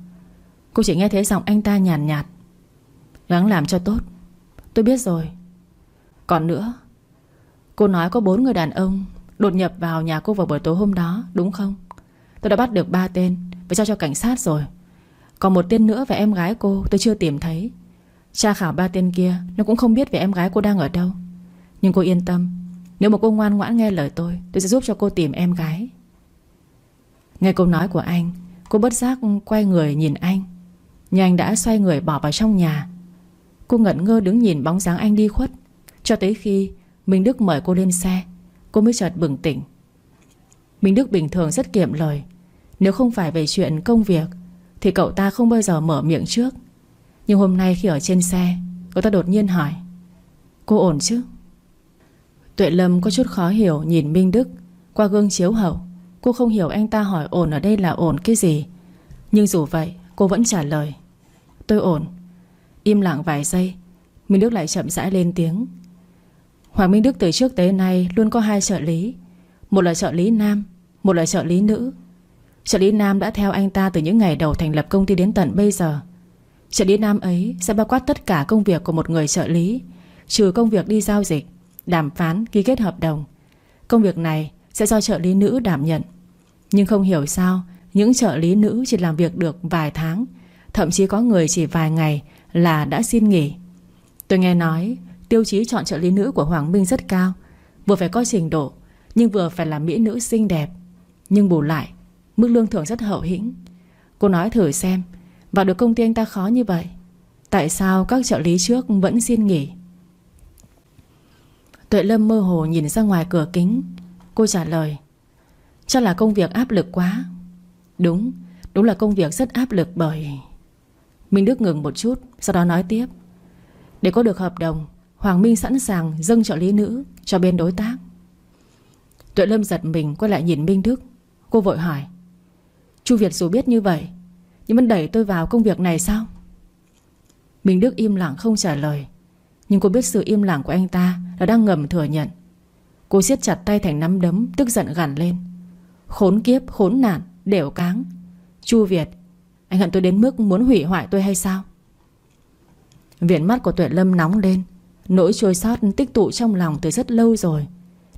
Cô chỉ nghe thấy giọng anh ta nhàn nhạt, nhạt Gắng làm cho tốt Tôi biết rồi. Còn nữa Cô nói có bốn người đàn ông Đột nhập vào nhà cô vào buổi tối hôm đó Đúng không? Tôi đã bắt được ba tên Và cho cho cảnh sát rồi. Còn một tên nữa về em gái cô tôi chưa tìm thấy. Tra khảo ba tên kia Nó cũng không biết về em gái cô đang ở đâu. Nhưng cô yên tâm, Nếu mà cô ngoan ngoãn nghe lời tôi Tôi sẽ giúp cho cô tìm em gái. Nghe câu nói của anh, Cô bất giác quay người nhìn anh. Nhưng anh đã xoay người bỏ vào trong nhà. Cô ngẩn ngơ đứng nhìn bóng dáng anh đi khuất. Cho tới khi Minh Đức mời cô lên xe, Cô mới chợt bừng tỉnh. Minh Đức bình thường rất kiệm lời. Nếu không phải về chuyện công việc, Thì cậu ta không bao giờ mở miệng trước. Nhưng hôm nay khi ở trên xe, Cậu ta đột nhiên hỏi, Cô ổn chứ? Tuệ Lâm có chút khó hiểu nhìn Minh Đức. Qua gương chiếu hậu, Cô không hiểu anh ta hỏi ổn ở đây là ổn cái gì. Nhưng dù vậy, cô vẫn trả lời. Tôi ổn. Im lặng vài giây, Minh Đức lại chậm rãi lên tiếng. Hoàng Minh Đức từ trước tới nay Luôn có hai trợ lý. Một là trợ lý nam, Một là trợ lý nữ. Trợ lý nam đã theo anh ta từ những ngày đầu thành lập công ty đến tận bây giờ. Trợ lý nam ấy sẽ bao quát tất cả công việc của một người trợ lý, Trừ công việc đi giao dịch. Đàm phán, ký kết hợp đồng. Công việc này Sẽ do trợ lý nữ đảm nhận. Nhưng không hiểu sao Những trợ lý nữ chỉ làm việc được vài tháng Thậm chí có người chỉ vài ngày Là đã xin nghỉ. Tôi nghe nói Tiêu chí chọn trợ lý nữ của Hoàng Minh rất cao Vừa phải có trình độ Nhưng vừa phải là mỹ nữ xinh đẹp. Nhưng bù lại Mức lương thưởng rất hậu hĩnh. Cô nói thử xem Vào được công ty anh ta khó như vậy Tại sao các trợ lý trước vẫn xin nghỉ? Tuệ Lâm mơ hồ nhìn ra ngoài cửa kính. Cô trả lời Chắc là công việc áp lực quá. Đúng Đúng là công việc rất áp lực bởi Minh Đức ngừng một chút, Sau đó nói tiếp, Để có được hợp đồng, Hoàng Minh sẵn sàng dâng trợ lý nữ Cho bên đối tác. Tuệ Lâm giật mình quay lại nhìn Minh Đức. Cô vội hỏi, Chu Việt dù biết như vậy, Nhưng vẫn đẩy tôi vào công việc này sao? Minh Đức im lặng không trả lời. Nhưng cô biết sự im lặng của anh ta Là đang ngầm thừa nhận. Cô siết chặt tay thành nắm đấm Tức giận gằn lên. Khốn kiếp, khốn nạn, đều cáng. Chu Việt Anh hận tôi đến mức muốn hủy hoại tôi hay sao? Viện mắt của Tuệ Lâm nóng lên. Nỗi trôi sót tích tụ trong lòng từ rất lâu rồi.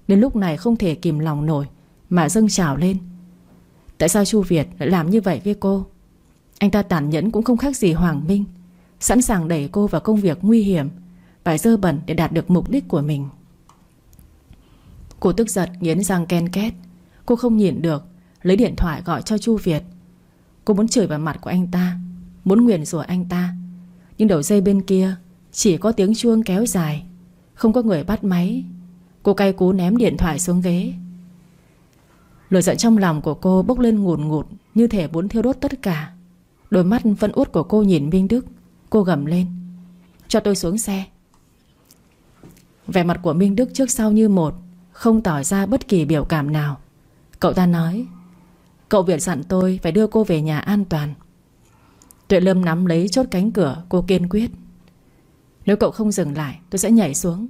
Đến lúc này không thể kìm lòng nổi Mà dâng trào lên. Tại sao Chu Việt lại làm như vậy với cô? Anh ta tàn nhẫn cũng không khác gì Hoàng Minh. Sẵn sàng đẩy cô vào công việc nguy hiểm. Phải dơ bẩn để đạt được mục đích của mình. Cô tức giận nghiến răng ken két. Cô không nhịn được, Lấy điện thoại gọi cho Chu Việt. Cô muốn chửi vào mặt của anh ta, Muốn nguyền rủa anh ta. Nhưng đầu dây bên kia Chỉ có tiếng chuông kéo dài, Không có người bắt máy. Cô cay cú ném điện thoại xuống ghế. Lửa giận trong lòng của cô bốc lên ngùn ngụt Như thể muốn thiêu đốt tất cả. Đôi mắt phân út của cô nhìn Minh Đức. Cô gầm lên. Cho tôi xuống xe. Vẻ mặt của Minh Đức trước sau như một, Không tỏ ra bất kỳ biểu cảm nào. Cậu ta nói, Cậu Việt dặn tôi phải đưa cô về nhà an toàn. Tuệ Lâm nắm lấy chốt cánh cửa, Cô kiên quyết. Nếu cậu không dừng lại, tôi sẽ nhảy xuống.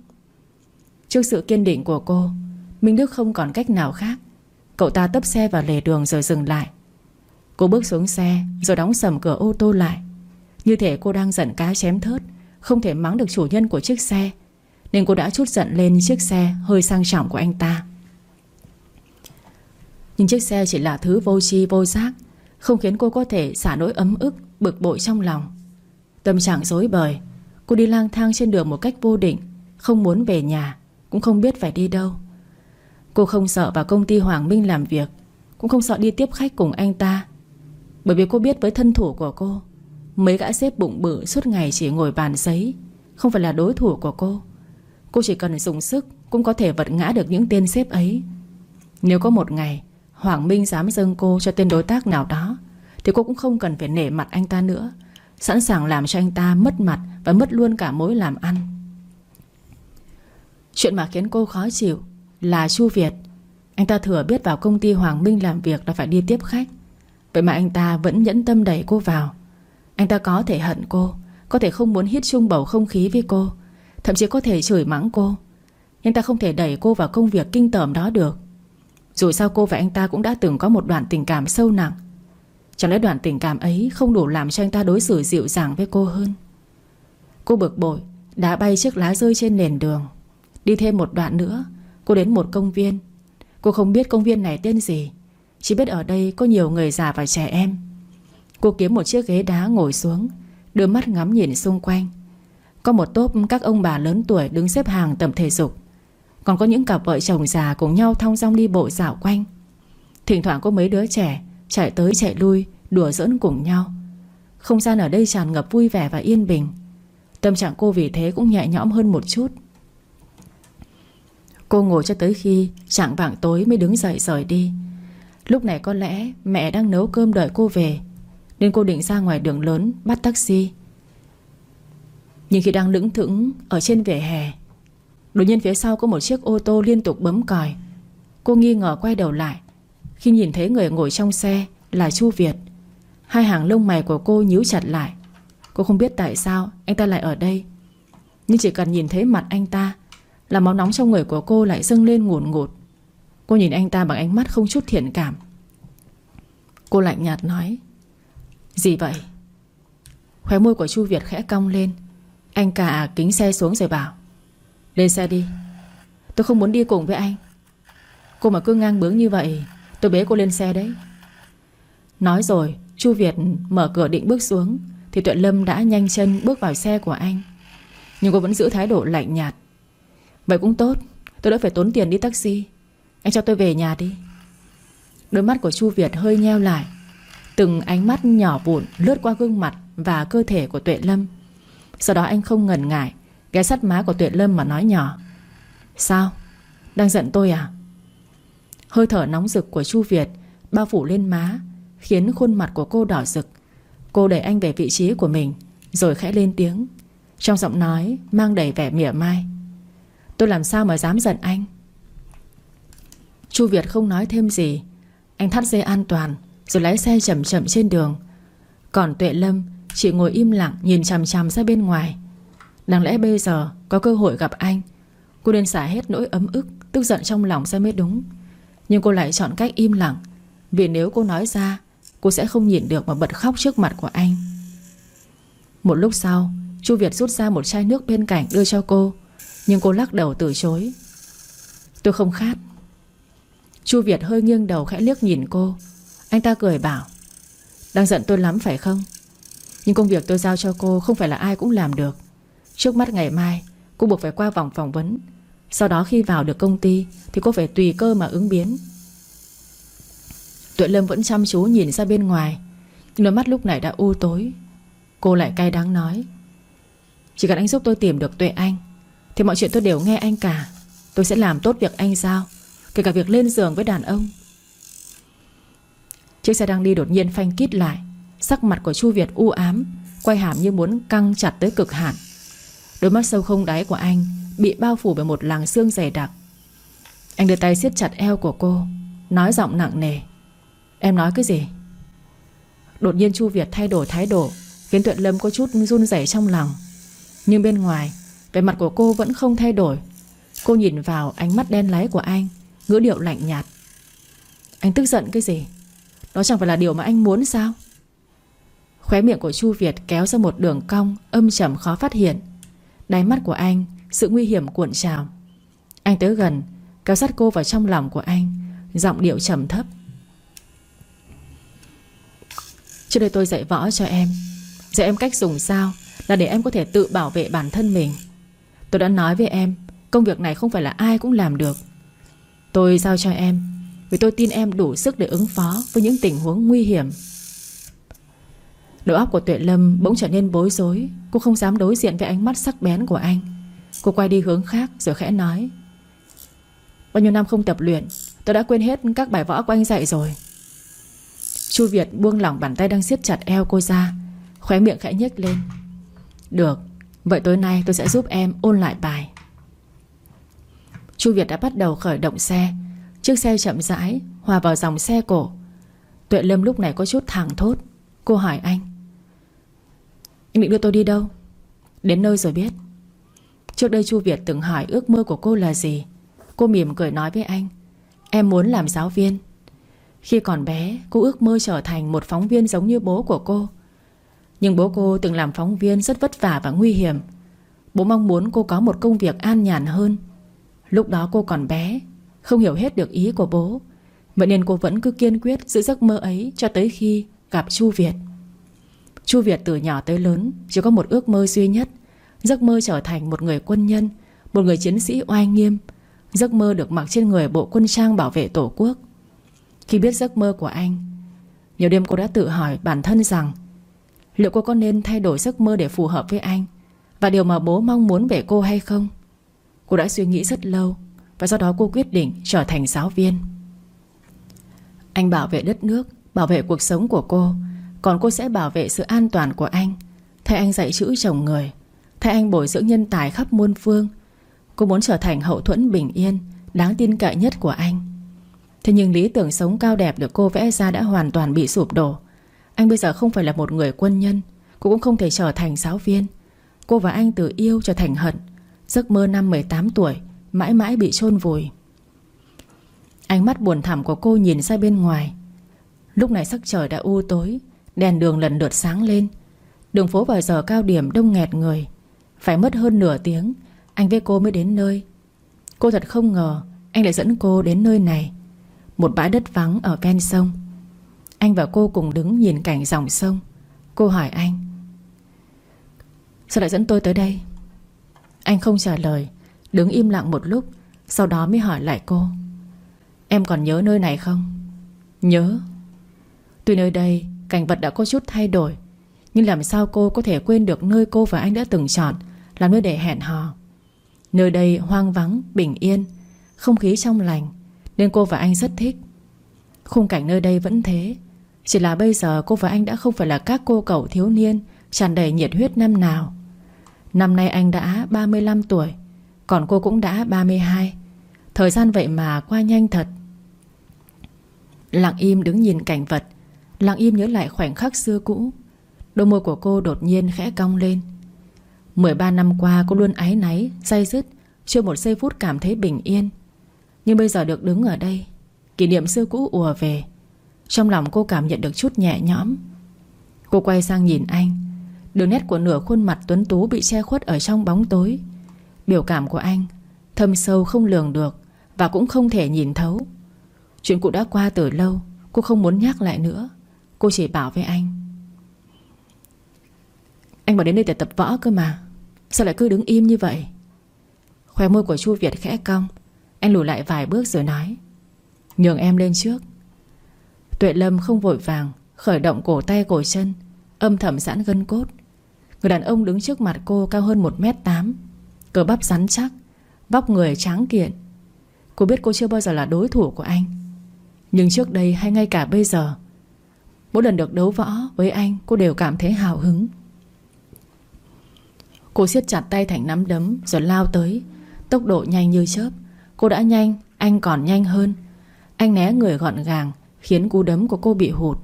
Trước sự kiên định của cô, Minh Đức không còn cách nào khác. Cậu ta tấp xe vào lề đường rồi dừng lại. Cô bước xuống xe, Rồi đóng sầm cửa ô tô lại. Như thể cô đang giận cá chém thớt, Không thể mắng được chủ nhân của chiếc xe. Nên cô đã chút giận lên chiếc xe Hơi sang trọng của anh ta. Nhưng chiếc xe chỉ là thứ vô tri, vô giác, Không khiến cô có thể xả nỗi ấm ức, Bực bội trong lòng. Tâm trạng dối bời, Cô đi lang thang trên đường một cách vô định, Không muốn về nhà, Cũng không biết phải đi đâu. Cô không sợ vào công ty Hoàng Minh làm việc, Cũng không sợ đi tiếp khách cùng anh ta. Bởi vì cô biết với thân thủ của cô, Mấy gã xếp bụng bự suốt ngày chỉ ngồi bàn giấy, Không phải là đối thủ của cô. Cô chỉ cần dùng sức Cũng có thể vật ngã được những tên xếp ấy. Nếu có một ngày Hoàng Minh dám dâng cô cho tên đối tác nào đó, Thì cô cũng không cần phải nể mặt anh ta nữa, Sẵn sàng làm cho anh ta mất mặt Và mất luôn cả mối làm ăn. Chuyện mà khiến cô khó chịu là Chu Việt. Anh ta thừa biết vào công ty Hoàng Minh làm việc là phải đi tiếp khách. Vậy mà anh ta vẫn nhẫn tâm đẩy cô vào. Anh ta có thể hận cô, Có thể không muốn hít chung bầu không khí với cô Thậm chí có thể chửi mắng cô. Nhưng ta không thể đẩy cô vào công việc kinh tởm đó được. Dù sao cô và anh ta cũng đã từng có một đoạn tình cảm sâu nặng. Chẳng lẽ đoạn tình cảm ấy Không đủ làm cho anh ta đối xử dịu dàng với cô hơn? Cô bực bội, Đã bay chiếc lá rơi trên nền đường. Đi thêm một đoạn nữa, Cô đến một công viên. Cô không biết công viên này tên gì. Chỉ biết ở đây có nhiều người già và trẻ em. Cô kiếm một chiếc ghế đá ngồi xuống, Đưa mắt ngắm nhìn xung quanh. Có một tốp các ông bà lớn tuổi đứng xếp hàng tập thể dục. Còn có những cặp vợ chồng già cùng nhau thong dong đi bộ dạo quanh. Thỉnh thoảng có mấy đứa trẻ Chạy tới chạy lui, Đùa giỡn cùng nhau. Không gian ở đây tràn ngập vui vẻ và yên bình. Tâm trạng cô vì thế cũng nhẹ nhõm hơn một chút. Cô ngồi cho tới khi trạng vạng tối mới đứng dậy rời đi. Lúc này có lẽ mẹ đang nấu cơm đợi cô về, Nên cô định ra ngoài đường lớn Bắt taxi. Nhưng khi đang lững thững Ở trên vỉa hè, Đột nhiên phía sau có một chiếc ô tô liên tục bấm còi. Cô nghi ngờ quay đầu lại, Khi nhìn thấy người ngồi trong xe Là Chu Việt. Hai hàng lông mày của cô nhíu chặt lại. Cô không biết tại sao anh ta lại ở đây, Nhưng chỉ cần nhìn thấy mặt anh ta là máu nóng trong người của cô lại dâng lên ngùn ngụt. Cô nhìn anh ta bằng ánh mắt không chút thiện cảm. Cô lạnh nhạt nói, Gì vậy? Khóe môi của Chu Việt khẽ cong lên. Anh cả kính xe xuống rồi bảo, Lên xe đi. Tôi không muốn đi cùng với anh. Cô mà cứ ngang bướng như vậy, Tôi bế cô lên xe đấy. Nói rồi, Chu Việt mở cửa định bước xuống, Thì Tuệ Lâm đã nhanh chân bước vào xe của anh. Nhưng cô vẫn giữ thái độ lạnh nhạt. Vậy cũng tốt, Tôi đã phải tốn tiền đi taxi. Anh cho tôi về nhà đi. Đôi mắt của Chu Việt hơi nheo lại, Từng ánh mắt nhỏ vụn lướt qua gương mặt Và cơ thể của Tuệ Lâm. Sau đó anh không ngần ngại, Ghé sát má của Tuệ Lâm mà nói nhỏ. Sao? Đang giận tôi à? Hơi thở nóng rực của Chu Việt Bao phủ lên má, Khiến khuôn mặt của cô đỏ rực. Cô đẩy anh về vị trí của mình, Rồi khẽ lên tiếng, Trong giọng nói mang đầy vẻ mỉa mai. Tôi làm sao mà dám giận anh? Chu Việt không nói thêm gì. Anh thắt dây an toàn, Rồi lái xe chậm chậm trên đường. Còn Tuệ Lâm chị ngồi im lặng, Nhìn chằm chằm ra bên ngoài. Đáng lẽ bây giờ có cơ hội gặp anh. Cô nên xả hết nỗi ấm ức, Tức giận trong lòng ra mới đúng. Nhưng cô lại chọn cách im lặng, Vì nếu cô nói ra, Cô sẽ không nhìn được mà bật khóc trước mặt của anh. Một lúc sau, Chu Việt rút ra một chai nước bên cạnh đưa cho cô, Nhưng cô lắc đầu từ chối. Tôi không khát. Chu Việt hơi nghiêng đầu khẽ liếc nhìn cô. Anh ta cười bảo, Đang giận tôi lắm phải không? Nhưng công việc tôi giao cho cô Không phải là ai cũng làm được. Trước mắt ngày mai, Cô buộc phải qua vòng phỏng vấn. Sau đó khi vào được công ty, Thì cô phải tùy cơ mà ứng biến. Tuệ Lâm vẫn chăm chú nhìn ra bên ngoài. Đôi mắt lúc này đã u tối. Cô lại cay đắng nói, Chỉ cần anh giúp tôi tìm được Tuệ Anh, Thì mọi chuyện tôi đều nghe anh cả. Tôi sẽ làm tốt việc anh giao, Kể cả việc lên giường với đàn ông. Chiếc xe đang đi đột nhiên phanh kít lại. Sắc mặt của Chu Việt u ám, Quay hàm như muốn căng chặt tới cực hạn. Đôi mắt sâu không đáy của anh Bị bao phủ bởi một làng xương dày đặc. Anh đưa tay siết chặt eo của cô, Nói giọng nặng nề. Em nói cái gì? Đột nhiên Chu Việt thay đổi thái độ, Khiến Tuệ Lâm có chút run rẩy trong lòng. Nhưng bên ngoài, Vẻ mặt của cô vẫn không thay đổi. Cô nhìn vào ánh mắt đen láy của anh, Ngữ điệu lạnh nhạt. Anh tức giận cái gì? Đó chẳng phải là điều mà anh muốn sao? Khóe miệng của Chu Việt kéo ra một đường cong, Âm trầm khó phát hiện. Đáy mắt của anh, Sự nguy hiểm cuộn trào. Anh tới gần, Kéo sát cô vào trong lòng của anh, Giọng điệu trầm thấp. Trước đây tôi dạy võ cho em. Dạy em cách dùng sao Là để em có thể tự bảo vệ bản thân mình. Tôi đã nói với em, Công việc này không phải là ai cũng làm được. Tôi giao cho em, Vì tôi tin em đủ sức để ứng phó Với những tình huống nguy hiểm. Đầu óc của Tuệ Lâm bỗng trở nên bối rối. Cô không dám đối diện với ánh mắt sắc bén của anh. Cô quay đi hướng khác rồi khẽ nói, Bao nhiêu năm không tập luyện, Tôi đã quên hết các bài võ của anh dạy rồi. Chu Việt buông lỏng bàn tay đang siết chặt eo cô ra, Khóe miệng khẽ nhếch lên. Được, Vậy tối nay tôi sẽ giúp em ôn lại bài. Chu Việt đã bắt đầu khởi động xe. Chiếc xe chậm rãi Hòa vào dòng xe cổ. Tuệ Lâm lúc này có chút thẳng thốt. Cô hỏi anh anh định đưa tôi đi đâu? Đến nơi rồi biết. Trước đây Chu Việt từng hỏi ước mơ của cô là gì. Cô mỉm cười nói với anh, Em muốn làm giáo viên. Khi còn bé, cô ước mơ trở thành một phóng viên giống như bố của cô. Nhưng bố cô từng làm phóng viên rất vất vả và nguy hiểm. Bố mong muốn cô có một công việc an nhàn hơn. Lúc đó cô còn bé, Không hiểu hết được ý của bố. Vậy nên cô vẫn cứ kiên quyết giữ giấc mơ ấy Cho tới khi gặp Chu Việt. Chu Việt từ nhỏ tới lớn Chỉ có một ước mơ duy nhất, Giấc mơ trở thành một người quân nhân, Một người chiến sĩ oai nghiêm. Giấc mơ được mặc trên người bộ quân trang bảo vệ tổ quốc. Khi biết giấc mơ của anh, Nhiều đêm cô đã tự hỏi bản thân rằng, Liệu cô có nên thay đổi giấc mơ để phù hợp với anh Và điều mà bố mong muốn về cô hay không? Cô đã suy nghĩ rất lâu Và sau đó cô quyết định trở thành giáo viên. Anh bảo vệ đất nước, Bảo vệ cuộc sống của cô còn cô sẽ bảo vệ sự an toàn của anh. Thay anh dạy chữ chồng người. Thay anh bồi dưỡng nhân tài khắp muôn phương. Cô muốn trở thành hậu thuẫn bình yên, Đáng tin cậy nhất của anh. Thế nhưng lý tưởng sống cao đẹp được cô vẽ ra đã hoàn toàn bị sụp đổ. Anh bây giờ không phải là một người quân nhân, Cô cũng không thể trở thành giáo viên. Cô và anh từ yêu trở thành hận, Giấc mơ năm 18 tuổi, Mãi mãi bị chôn vùi. Ánh mắt buồn thẳm của cô nhìn ra bên ngoài. Lúc này sắc trời đã u tối Đèn đường lần lượt sáng lên. Đường phố vào giờ cao điểm đông nghẹt người. Phải mất hơn nửa tiếng, Anh với cô mới đến nơi. Cô thật không ngờ Anh lại dẫn cô đến nơi này. Một bãi đất vắng ở ven sông. Anh và cô cùng đứng nhìn cảnh dòng sông. Cô hỏi anh, Sao lại dẫn tôi tới đây? Anh không trả lời, Đứng im lặng một lúc, Sau đó mới hỏi lại cô, Em còn nhớ nơi này không? Nhớ. Tuy nơi đây cảnh vật đã có chút thay đổi. Nhưng làm sao cô có thể quên được nơi cô và anh đã từng chọn Làm nơi để hẹn hò? Nơi đây hoang vắng, bình yên Không khí trong lành Nên cô và anh rất thích. Khung cảnh nơi đây vẫn thế. Chỉ là bây giờ cô và anh đã không phải là các cô cậu thiếu niên tràn đầy nhiệt huyết năm nào. Năm nay anh đã 35 tuổi Còn cô cũng đã 32 Thời gian vậy mà qua nhanh thật. Lặng im đứng nhìn cảnh vật Lặng im nhớ lại khoảnh khắc xưa cũ. Đôi môi của cô đột nhiên khẽ cong lên. 13 năm qua, cô luôn áy náy, Say dứt Chưa một giây phút cảm thấy bình yên. Nhưng bây giờ được đứng ở đây, Kỷ niệm xưa cũ ùa về. Trong lòng cô cảm nhận được chút nhẹ nhõm. Cô quay sang nhìn anh. Đường nét của nửa khuôn mặt tuấn tú Bị che khuất ở trong bóng tối. Biểu cảm của anh Thâm sâu không lường được Và cũng không thể nhìn thấu. Chuyện cũ đã qua từ lâu, Cô không muốn nhắc lại nữa. Cô chỉ bảo với anh. Anh bảo đến đây để tập võ cơ mà. Sao lại cứ đứng im như vậy? Khoe môi của Chu Việt khẽ cong. Anh lùi lại vài bước rồi nói. Nhường em lên trước. Tuệ Lâm không vội vàng, Khởi động cổ tay cổ chân, Âm thầm giãn gân cốt. Người đàn ông đứng trước mặt cô cao hơn 1m8 Cờ bắp rắn chắc, Vóc người tráng kiện. Cô biết cô chưa bao giờ là đối thủ của anh. Nhưng trước đây hay ngay cả bây giờ Mỗi lần được đấu võ với anh Cô đều cảm thấy hào hứng. Cô siết chặt tay thành nắm đấm Rồi lao tới. Tốc độ nhanh như chớp. Cô đã nhanh, anh còn nhanh hơn. Anh né người gọn gàng Khiến cú đấm của cô bị hụt.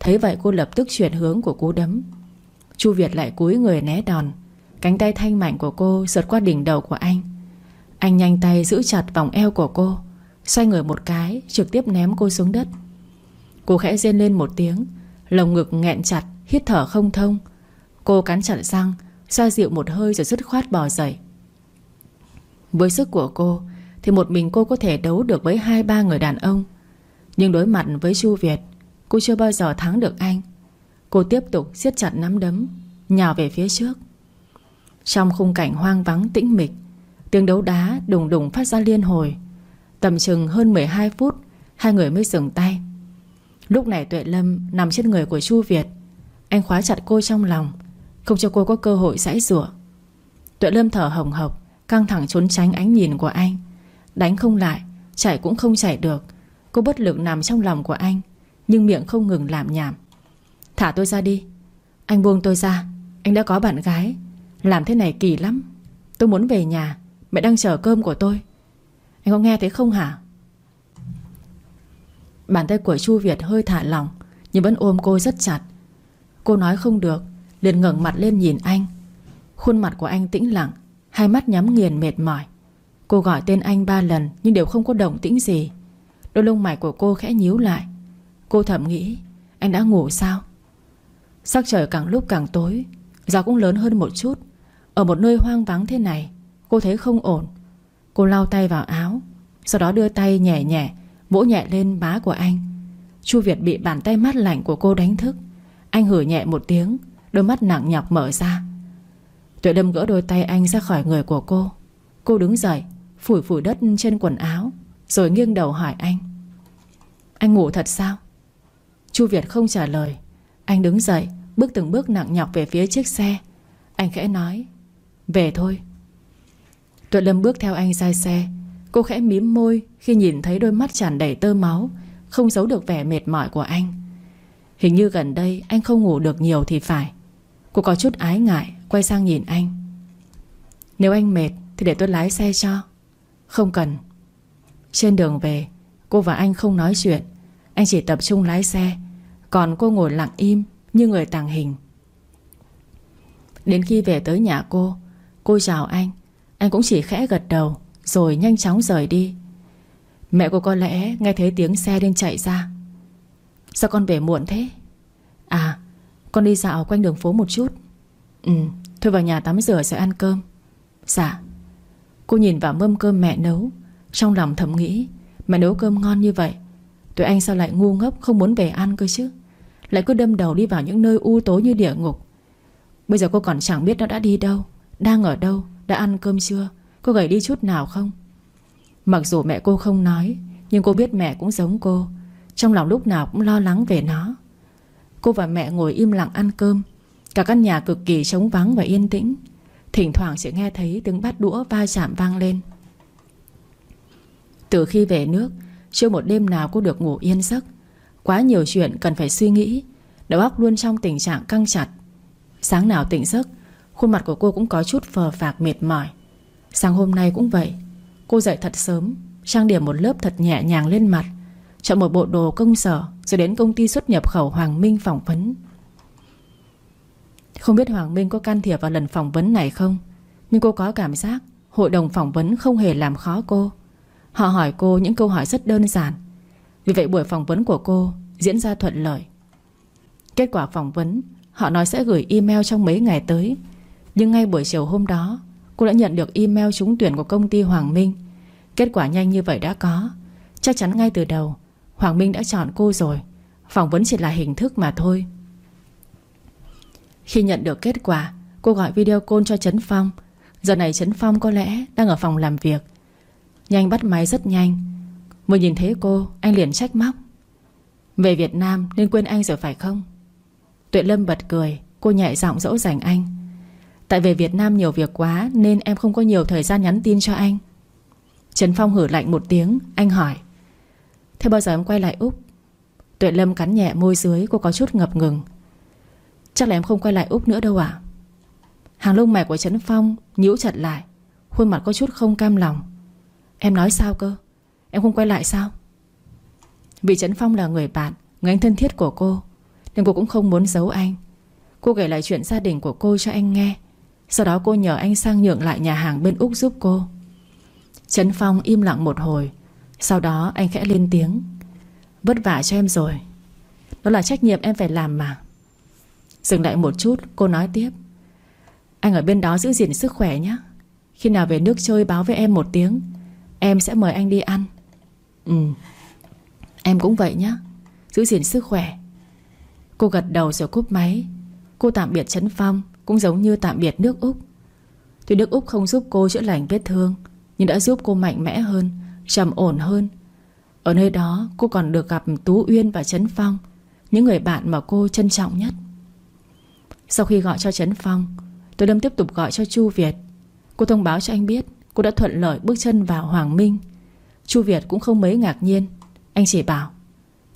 Thấy vậy cô lập tức chuyển hướng của cú đấm. Chu Việt lại cúi người né đòn. Cánh tay thanh mảnh của cô sượt qua đỉnh đầu của anh. Anh nhanh tay giữ chặt vòng eo của cô Xoay người một cái Trực tiếp ném cô xuống đất. Cô khẽ rên lên một tiếng, Lồng ngực nghẹn chặt, Hít thở không thông. Cô cắn chặt răng, Xoa dịu một hơi rồi dứt khoát bò dậy. Với sức của cô, Thì một mình cô có thể đấu được với hai ba người đàn ông. Nhưng đối mặt với Chu Việt, Cô chưa bao giờ thắng được anh. Cô tiếp tục siết chặt nắm đấm, Nhào về phía trước. Trong khung cảnh hoang vắng tĩnh mịch, Tiếng đấu đá đùng đùng phát ra liên hồi. Tầm chừng hơn 12 phút, Hai người mới dừng tay. Lúc này Tuệ Lâm nằm trên người của Chu Việt. Anh khóa chặt cô trong lòng, Không cho cô có cơ hội giãy rủa. Tuệ Lâm thở hồng hộc, Căng thẳng trốn tránh ánh nhìn của anh. Đánh không lại, Chạy cũng không chạy được. Cô bất lực nằm trong lòng của anh, Nhưng miệng không ngừng làm nhảm Thả tôi ra đi. Anh buông tôi ra. Anh đã có bạn gái. Làm thế này kỳ lắm. Tôi muốn về nhà. Mẹ đang chờ cơm của tôi. Anh có nghe thấy không hả? Bàn tay của Chu Việt hơi thả lỏng, Nhưng vẫn ôm cô rất chặt. Cô nói không được, liền ngẩng mặt lên nhìn anh. Khuôn mặt của anh tĩnh lặng, Hai mắt nhắm nghiền mệt mỏi. Cô gọi tên anh ba lần Nhưng đều không có động tĩnh gì. Đôi lông mày của cô khẽ nhíu lại. Cô thầm nghĩ, Anh đã ngủ sao? Sắc trời càng lúc càng tối, Gió cũng lớn hơn một chút. Ở một nơi hoang vắng thế này, Cô thấy không ổn. Cô lau tay vào áo, Sau đó đưa tay nhẹ nhẹ Vỗ nhẹ lên má của anh. Chu Việt bị bàn tay mát lạnh của cô đánh thức. Anh hử nhẹ một tiếng, Đôi mắt nặng nhọc mở ra. Tuệ đâm gỡ đôi tay anh ra khỏi người của cô. Cô đứng dậy, Phủi phủi đất trên quần áo, Rồi nghiêng đầu hỏi anh. Anh ngủ thật sao? Chu Việt không trả lời. Anh đứng dậy, Bước từng bước nặng nhọc về phía chiếc xe. Anh khẽ nói, Về thôi. Tuệ Lâm bước theo anh ra xe. Cô khẽ mím môi Khi nhìn thấy đôi mắt tràn đầy tơ máu, Không giấu được vẻ mệt mỏi của anh. Hình như gần đây anh không ngủ được nhiều thì phải. Cô có chút ái ngại, Quay sang nhìn anh. Nếu anh mệt thì để tôi lái xe cho. Không cần. Trên đường về, Cô và anh không nói chuyện. Anh chỉ tập trung lái xe. Còn cô ngồi lặng im như người tàng hình. Đến khi về tới nhà cô Cô chào anh. Anh cũng chỉ khẽ gật đầu. Rồi nhanh chóng rời đi. Mẹ cô có lẽ nghe thấy tiếng xe nên chạy ra. Sao con về muộn thế? À Con đi dạo quanh đường phố một chút. Ừ Thôi vào nhà tắm rửa sẽ ăn cơm. Dạ. Cô nhìn vào mâm cơm mẹ nấu. Trong lòng thầm nghĩ, Mẹ nấu cơm ngon như vậy, Tụi anh sao lại ngu ngốc không muốn về ăn cơ chứ? Lại cứ đâm đầu đi vào những nơi u tối như địa ngục. Bây giờ cô còn chẳng biết nó đã đi đâu, Đang ở đâu, Đã ăn cơm chưa? Cô gầy đi chút nào không? Mặc dù mẹ cô không nói, Nhưng cô biết mẹ cũng giống cô. Trong lòng lúc nào cũng lo lắng về nó. Cô và mẹ ngồi im lặng ăn cơm. Cả căn nhà cực kỳ trống vắng và yên tĩnh. Thỉnh thoảng chỉ nghe thấy tiếng bát đũa va chạm vang lên. Từ khi về nước, Chưa một đêm nào cô được ngủ yên giấc. Quá nhiều chuyện cần phải suy nghĩ. Đầu óc luôn trong tình trạng căng chặt. Sáng nào tỉnh giấc, Khuôn mặt của cô cũng có chút phờ phạc mệt mỏi. Sáng hôm nay cũng vậy. Cô dậy thật sớm, Trang điểm một lớp thật nhẹ nhàng lên mặt, Chọn một bộ đồ công sở Rồi đến công ty xuất nhập khẩu Hoàng Minh phỏng vấn. Không biết Hoàng Minh có can thiệp vào lần phỏng vấn này không? Nhưng cô có cảm giác Hội đồng phỏng vấn không hề làm khó cô. Họ hỏi cô những câu hỏi rất đơn giản. Vì vậy buổi phỏng vấn của cô Diễn ra thuận lợi. Kết quả phỏng vấn, Họ nói sẽ gửi email trong mấy ngày tới. Nhưng ngay buổi chiều hôm đó Cô đã nhận được email trúng tuyển của công ty Hoàng Minh. Kết quả nhanh như vậy đã có. Chắc chắn ngay từ đầu, Hoàng Minh đã chọn cô rồi. Phỏng vấn chỉ là hình thức mà thôi. Khi nhận được kết quả, Cô gọi video call cho Trấn Phong. Giờ này Trấn Phong có lẽ đang ở phòng làm việc. Nhanh bắt máy rất nhanh. Vừa nhìn thấy cô, Anh liền trách móc. Về Việt Nam nên quên anh rồi phải không? Tuệ Lâm bật cười. Cô nhẹ giọng dỗ dành anh. Tại về Việt Nam nhiều việc quá Nên em không có nhiều thời gian nhắn tin cho anh. Trần Phong hử lạnh một tiếng, Anh hỏi, Thế bao giờ em quay lại Úc? Tuệ Lâm cắn nhẹ môi dưới cô có chút ngập ngừng. Chắc là em không quay lại Úc nữa đâu à Hàng lông mày của Trấn Phong nhíu chặt lại, Khuôn mặt có chút không cam lòng. Em nói sao cơ? Em không quay lại sao? Vì Trấn Phong là người bạn, Người anh thân thiết của cô, Nên cô cũng không muốn giấu anh. Cô kể lại chuyện gia đình của cô cho anh nghe. Sau đó cô nhờ anh sang nhượng lại nhà hàng bên Úc giúp cô. Trấn Phong im lặng một hồi. Sau đó anh khẽ lên tiếng. Vất vả cho em rồi. Đó là trách nhiệm em phải làm mà. Dừng lại một chút, cô nói tiếp. Anh ở bên đó giữ gìn sức khỏe nhé Khi nào về nước chơi báo với em một tiếng, Em sẽ mời anh đi ăn. Ừ Em cũng vậy nhé Giữ gìn sức khỏe. Cô gật đầu rồi cúp máy. Cô tạm biệt Trấn Phong. Cũng giống như tạm biệt nước Úc. Tuy nước Úc không giúp cô chữa lành vết thương, Nhưng đã giúp cô mạnh mẽ hơn, trầm ổn hơn. Ở nơi đó, cô còn được gặp Tú Uyên và Trấn Phong, Những người bạn mà cô trân trọng nhất. Sau khi gọi cho Trấn Phong, Tôi đâm tiếp tục gọi cho Chu Việt. Cô thông báo cho anh biết Cô đã thuận lợi bước chân vào Hoàng Minh. Chu Việt cũng không mấy ngạc nhiên. Anh chỉ bảo,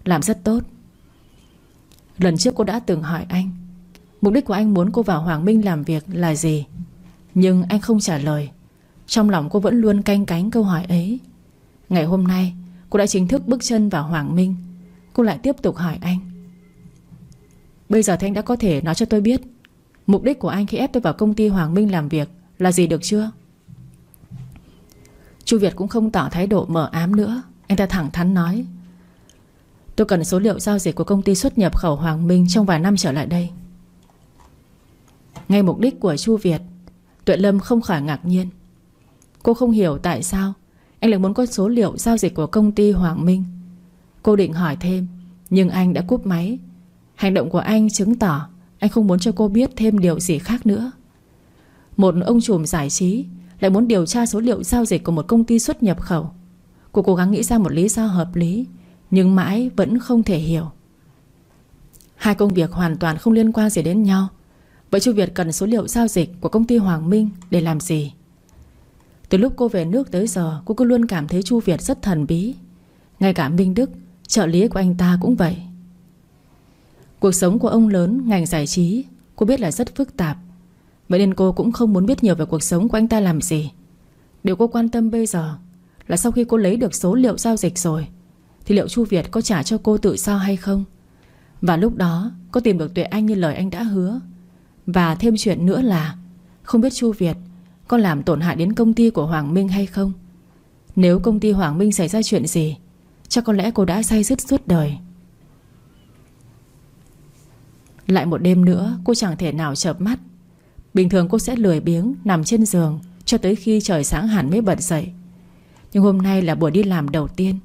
Làm rất tốt. Lần trước cô đã từng hỏi anh Mục đích của anh muốn cô vào Hoàng Minh làm việc là gì? Nhưng anh không trả lời. Trong lòng cô vẫn luôn canh cánh câu hỏi ấy. Ngày hôm nay, Cô đã chính thức bước chân vào Hoàng Minh. Cô lại tiếp tục hỏi anh. Bây giờ thì anh đã có thể nói cho tôi biết, Mục đích của anh khi ép tôi vào công ty Hoàng Minh làm việc Là gì được chưa? Chu Việt cũng không tỏ thái độ mở ám nữa. Anh ta thẳng thắn nói, Tôi cần số liệu giao dịch của công ty xuất nhập khẩu Hoàng Minh Trong vài năm trở lại đây ngay mục đích của Chu Việt, Tuệ Lâm không khỏi ngạc nhiên. Cô không hiểu tại sao, Anh lại muốn có số liệu giao dịch của công ty Hoàng Minh. Cô định hỏi thêm, Nhưng anh đã cúp máy. Hành động của anh chứng tỏ Anh không muốn cho cô biết thêm điều gì khác nữa. Một ông trùm giải trí Lại muốn điều tra số liệu giao dịch của một công ty xuất nhập khẩu. Cô cố gắng nghĩ ra một lý do hợp lý, Nhưng mãi vẫn không thể hiểu. Hai công việc hoàn toàn không liên quan gì đến nhau. Vậy Chu Việt cần số liệu giao dịch của công ty Hoàng Minh để làm gì? Từ lúc cô về nước tới giờ, Cô cứ luôn cảm thấy Chu Việt rất thần bí. Ngay cả Minh Đức, Trợ lý của anh ta cũng vậy. Cuộc sống của ông lớn, Ngành giải trí, Cô biết là rất phức tạp. Vậy nên cô cũng không muốn biết nhiều về cuộc sống của anh ta làm gì. Điều cô quan tâm bây giờ Là sau khi cô lấy được số liệu giao dịch rồi, Thì liệu Chu Việt có trả cho cô tự do hay không? Và lúc đó, Có tìm được Tuệ Anh như lời anh đã hứa và thêm chuyện nữa là, Không biết Chu Việt Có làm tổn hại đến công ty của Hoàng Minh hay không? Nếu công ty Hoàng Minh xảy ra chuyện gì, Chắc có lẽ cô đã say dứt suốt đời. Lại một đêm nữa, Cô chẳng thể nào chợp mắt. Bình thường cô sẽ lười biếng, Nằm trên giường, Cho tới khi trời sáng hẳn mới bật dậy. Nhưng hôm nay là buổi đi làm đầu tiên.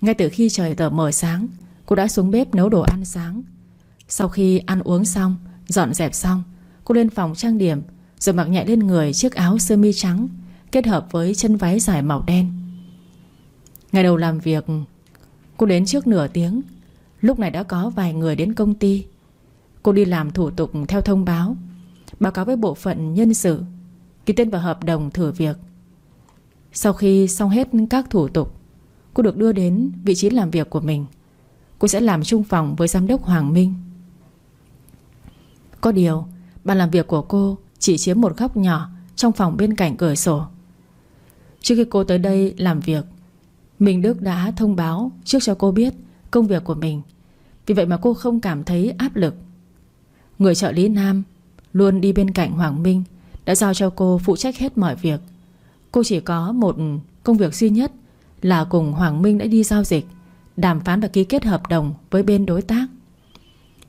Ngay từ khi trời tờ mờ sáng, Cô đã xuống bếp nấu đồ ăn sáng. Sau khi ăn uống xong, Dọn dẹp xong Cô lên phòng trang điểm, Rồi mặc nhẹ lên người chiếc áo sơ mi trắng, Kết hợp với chân váy dài màu đen. Ngày đầu làm việc, Cô đến trước nửa tiếng. Lúc này đã có vài người đến công ty. Cô đi làm thủ tục theo thông báo Báo cáo với bộ phận nhân sự, Ký tên vào hợp đồng thử việc. Sau khi xong hết các thủ tục, Cô được đưa đến vị trí làm việc của mình. Cô sẽ làm chung phòng với giám đốc Hoàng Minh. Có điều Bàn làm việc của cô Chỉ chiếm một góc nhỏ Trong phòng bên cạnh cửa sổ. Trước khi cô tới đây làm việc, Minh Đức đã thông báo Trước cho cô biết công việc của mình. Vì vậy mà cô không cảm thấy áp lực. Người trợ lý Nam Luôn đi bên cạnh Hoàng Minh, Đã giao cho cô phụ trách hết mọi việc. Cô chỉ có một công việc duy nhất Là cùng Hoàng Minh đã đi giao dịch, Đàm phán và ký kết hợp đồng Với bên đối tác.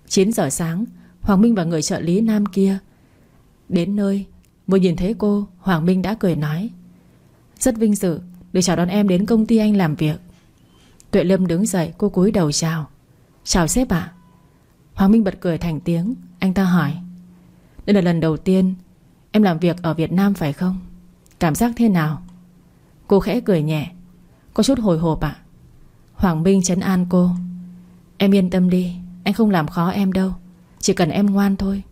9 giờ sáng Hoàng Minh và người trợ lý Nam kia. Đến nơi, Vừa nhìn thấy cô, Hoàng Minh đã cười nói, Rất vinh dự Được chào đón em đến công ty anh làm việc. Tuệ Lâm đứng dậy, cô cúi đầu chào. Chào sếp ạ. Hoàng Minh bật cười thành tiếng, Anh ta hỏi, Đây là lần đầu tiên Em làm việc ở Việt Nam phải không? Cảm giác thế nào? Cô khẽ cười nhẹ, Có chút hồi hộp ạ. Hoàng Minh chấn an cô, Em yên tâm đi, Anh không làm khó em đâu. Chỉ cần em ngoan thôi.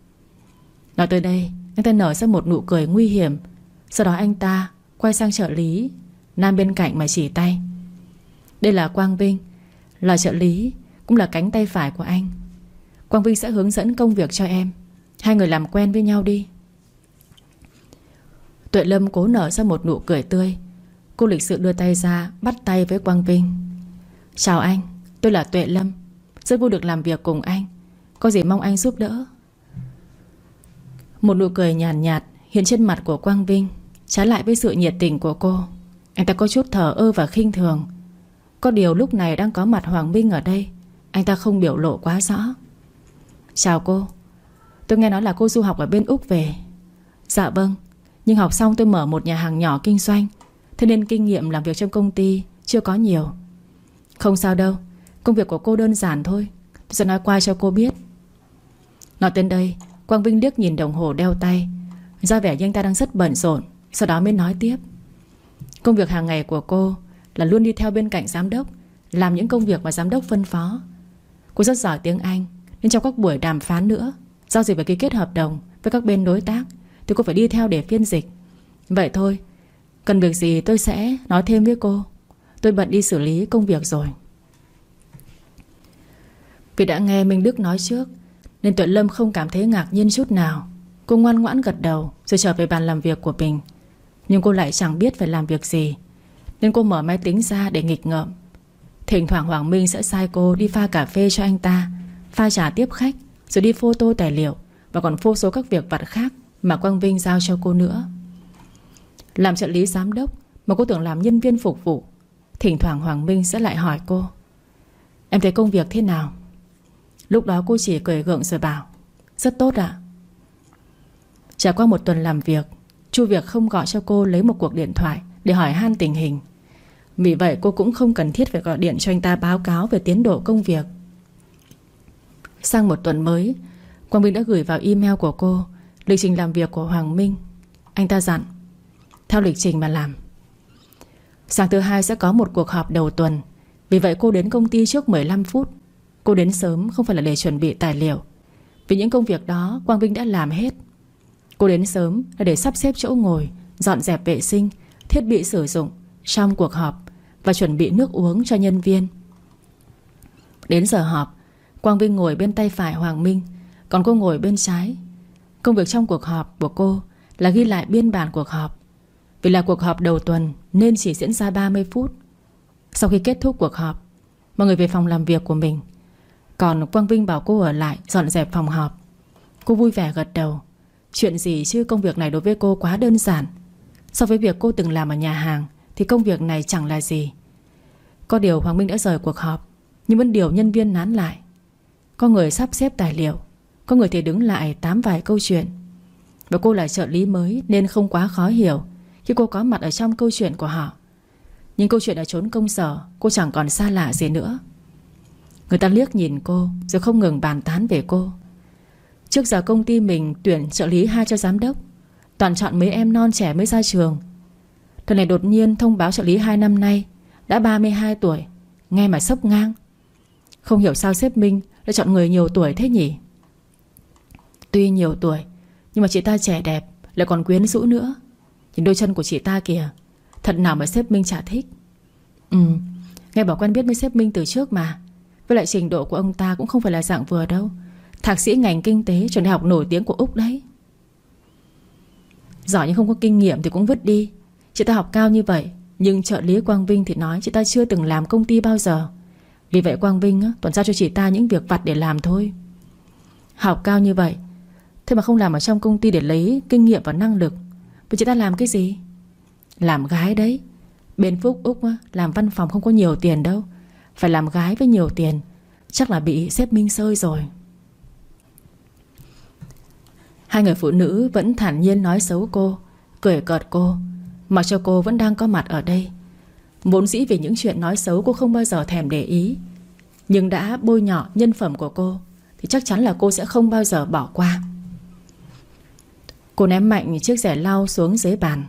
Nói tới đây Anh ta nở ra một nụ cười nguy hiểm. Sau đó anh ta quay sang trợ lý Nam bên cạnh mà chỉ tay. Đây là Quang Vinh. Là trợ lý Cũng là cánh tay phải của anh. Quang Vinh sẽ hướng dẫn công việc cho em. Hai người làm quen với nhau đi. Tuệ Lâm cố nở ra một nụ cười tươi. Cô lịch sự đưa tay ra Bắt tay với Quang Vinh. Chào anh, tôi là Tuệ Lâm. Rất vui được làm việc cùng anh. Có gì mong anh giúp đỡ? Một nụ cười nhàn nhạt, nhạt Hiện trên mặt của Quang Vinh Trái lại với sự nhiệt tình của cô. Anh ta có chút thở ơ và khinh thường. Có điều lúc này đang có mặt Hoàng Minh ở đây Anh ta không biểu lộ quá rõ. Chào cô. Tôi nghe nói là cô du học ở bên Úc về. Dạ vâng Nhưng học xong tôi mở một nhà hàng nhỏ kinh doanh. Thế nên kinh nghiệm làm việc trong công ty Chưa có nhiều. Không sao đâu Công việc của cô đơn giản thôi. Tôi sẽ nói qua cho cô biết. Nói đến đây, Quang Vinh liếc nhìn đồng hồ đeo tay. Ra vẻ như anh ta đang rất bận rộn, Sau đó mới nói tiếp. Công việc hàng ngày của cô Là luôn đi theo bên cạnh giám đốc, Làm những công việc mà giám đốc phân phó. Cô rất giỏi tiếng Anh, Nên trong các buổi đàm phán nữa Giao dịch và ký kết hợp đồng với các bên đối tác, Thì cô phải đi theo để phiên dịch. Vậy thôi, Cần việc gì tôi sẽ nói thêm với cô. Tôi bận đi xử lý công việc rồi. Vì đã nghe Minh Đức nói trước nên Tuệ Lâm không cảm thấy ngạc nhiên chút nào. Cô ngoan ngoãn gật đầu, Rồi trở về bàn làm việc của mình. Nhưng cô lại chẳng biết phải làm việc gì. Nên cô mở máy tính ra để nghịch ngợm. Thỉnh thoảng Hoàng Minh sẽ sai cô đi pha cà phê cho anh ta, Pha trà tiếp khách, Rồi đi photo tài liệu, Và còn phô số các việc vặt khác Mà Quang Vinh giao cho cô nữa. Làm trợ lý giám đốc Mà cô tưởng làm nhân viên phục vụ, Thỉnh thoảng Hoàng Minh sẽ lại hỏi cô, Em thấy công việc thế nào? Lúc đó cô chỉ cười gượng rồi bảo, Rất tốt ạ. Trải qua một tuần làm việc, Chu Việc không gọi cho cô lấy một cuộc điện thoại Để hỏi han tình hình. Vì vậy cô cũng không cần thiết phải gọi điện cho anh ta báo cáo về tiến độ công việc. Sang một tuần mới, Quang Minh đã gửi vào email của cô Lịch trình làm việc của Hoàng Minh. Anh ta dặn, Theo lịch trình mà làm, Sáng thứ hai sẽ có một cuộc họp đầu tuần. Vì vậy cô đến công ty trước 15 phút. Cô đến sớm, không phải là để chuẩn bị tài liệu. Vì những công việc đó, Quang Vinh đã làm hết. Cô đến sớm là để sắp xếp chỗ ngồi, Dọn dẹp vệ sinh, Thiết bị sử dụng Trong cuộc họp Và chuẩn bị nước uống cho nhân viên. Đến giờ họp, Quang Vinh ngồi bên tay phải Hoàng Minh, Còn cô ngồi bên trái. Công việc trong cuộc họp của cô Là ghi lại biên bản cuộc họp. Vì là cuộc họp đầu tuần Nên chỉ diễn ra 30 phút. Sau khi kết thúc cuộc họp, Mọi người về phòng làm việc của mình. Còn Quang Vinh bảo cô ở lại, dọn dẹp phòng họp. Cô vui vẻ gật đầu. Chuyện gì chứ, công việc này đối với cô quá đơn giản. So với việc cô từng làm ở nhà hàng, Thì công việc này chẳng là gì. Có điều Hoàng Minh đã rời cuộc họp, Nhưng vẫn điều nhân viên nán lại. Có người sắp xếp tài liệu, Có người thì đứng lại tám vài câu chuyện. Và cô là trợ lý mới Nên không quá khó hiểu Khi cô có mặt ở trong câu chuyện của họ. Nhưng câu chuyện ở trốn công sở, Cô chẳng còn xa lạ gì nữa. Người ta liếc nhìn cô, Rồi không ngừng bàn tán về cô. Trước giờ công ty mình tuyển trợ lý hai cho giám đốc, Toàn chọn mấy em non trẻ mới ra trường. Thời này đột nhiên thông báo trợ lý 2 năm nay Đã 32 tuổi, Nghe mà sốc ngang. Không hiểu sao sếp Minh lại chọn người nhiều tuổi thế nhỉ? Tuy nhiều tuổi, Nhưng mà chị ta trẻ đẹp, Lại còn quyến rũ nữa. Nhìn đôi chân của chị ta kìa, Thật nào mà sếp Minh chả thích. Ừ Nghe bảo quen biết với sếp Minh từ trước mà. Với lại trình độ của ông ta cũng không phải là dạng vừa đâu. Thạc sĩ ngành kinh tế Trường đại học nổi tiếng của Úc đấy. Giỏi nhưng không có kinh nghiệm thì cũng vứt đi. Chị ta học cao như vậy Nhưng trợ lý Quang Vinh thì nói chị ta chưa từng làm công ty bao giờ. Vì vậy Quang Vinh á, toàn giao cho chị ta những việc vặt để làm thôi. Học cao như vậy Thế mà không làm ở trong công ty để lấy kinh nghiệm và năng lực. Vậy chị ta làm cái gì? Làm gái đấy. Bên Phúc Úc á, làm văn phòng không có nhiều tiền đâu. Phải làm gái với nhiều tiền. Chắc là bị xếp minh sơi rồi. Hai người phụ nữ vẫn thản nhiên nói xấu cô, Cười cợt cô Mặc cho cô vẫn đang có mặt ở đây. Vốn dĩ vì những chuyện nói xấu cô không bao giờ thèm để ý, Nhưng đã bôi nhọ nhân phẩm của cô, Thì chắc chắn là cô sẽ không bao giờ bỏ qua. Cô ném mạnh chiếc rẻ lau xuống dưới bàn.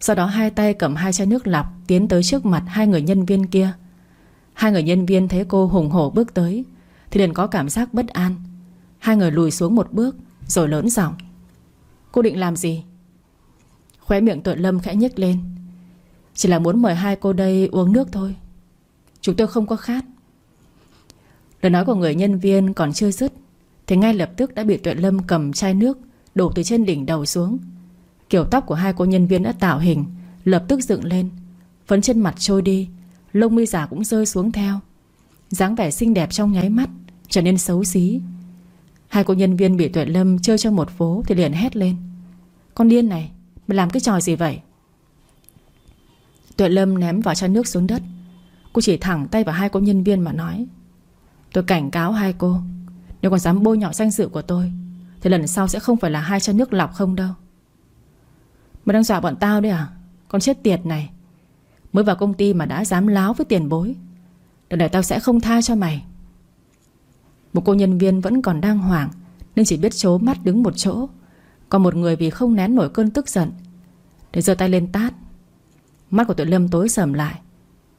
Sau đó hai tay cầm hai chai nước lọc Tiến tới trước mặt hai người nhân viên kia. Hai người nhân viên thấy cô hùng hổ bước tới, Thì liền có cảm giác bất an. Hai người lùi xuống một bước, Rồi lớn giọng. Cô định làm gì? Khóe miệng tuệ lâm khẽ nhếch lên. Chỉ là muốn mời hai cô đây uống nước thôi. Chúng tôi không có khát. Lời nói của người nhân viên còn chưa dứt, Thì ngay lập tức đã bị tuệ lâm cầm chai nước Đổ từ trên đỉnh đầu xuống. Kiểu tóc của hai cô nhân viên đã tạo hình, Lập tức dựng lên, Phấn trên mặt trôi đi Lông mi giả cũng rơi xuống theo. Dáng vẻ xinh đẹp trong nháy mắt Trở nên xấu xí. Hai cô nhân viên bị tuệ lâm chơi trong một phố Thì liền hét lên. Con điên này, Mày làm cái trò gì vậy? Tuệ lâm ném vào chai nước xuống đất. Cô chỉ thẳng tay vào hai cô nhân viên mà nói, Tôi cảnh cáo hai cô, Nếu còn dám bôi nhọ danh dự của tôi, Thì lần sau sẽ không phải là hai chai nước lọc không đâu. Mày đang dọa bọn tao đấy à? Con chết tiệt này. Mới vào công ty mà đã dám láo với tiền bối. Lần này tao sẽ không tha cho mày. Một cô nhân viên vẫn còn đang hoảng, Nên chỉ biết chố mắt đứng một chỗ. Còn một người vì không nén nổi cơn tức giận, Để giơ tay lên tát. Mắt của tụi Lâm tối sầm lại.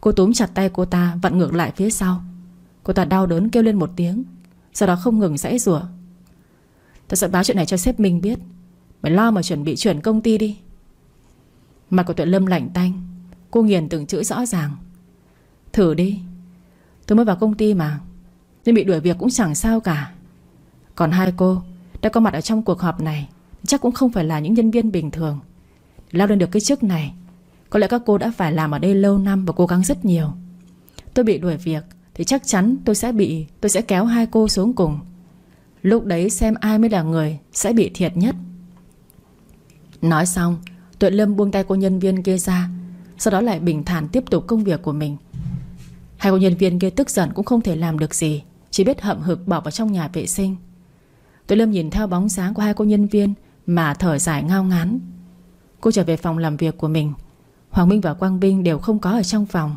Cô túm chặt tay cô ta, vặn ngược lại phía sau. Cô ta đau đớn kêu lên một tiếng, Sau đó không ngừng rãy rủa. Tao sẽ báo chuyện này cho sếp mình biết. Mày lo mà chuẩn bị chuyển công ty đi. Mặt của tuệ lâm lạnh tanh. Cô nghiền từng chữ rõ ràng. Thử đi. Tôi mới vào công ty mà. Nên bị đuổi việc cũng chẳng sao cả. Còn hai cô, Đã có mặt ở trong cuộc họp này, Chắc cũng không phải là những nhân viên bình thường. Lao lên được cái chức này, Có lẽ các cô đã phải làm ở đây lâu năm Và cố gắng rất nhiều. Tôi bị đuổi việc, Thì chắc chắn tôi sẽ bị, Tôi sẽ kéo hai cô xuống cùng. Lúc đấy xem ai mới là người Sẽ bị thiệt nhất. Nói xong, Tuệ Lâm buông tay cô nhân viên kia ra sau đó lại bình thản tiếp tục công việc của mình. Hai cô nhân viên kia tức giận cũng không thể làm được gì, Chỉ biết hậm hực bỏ vào trong nhà vệ sinh. Tuệ Lâm nhìn theo bóng dáng của hai cô nhân viên Mà thở dài ngao ngán. Cô trở về phòng làm việc của mình. Hoàng Minh và Quang Vinh đều không có ở trong phòng.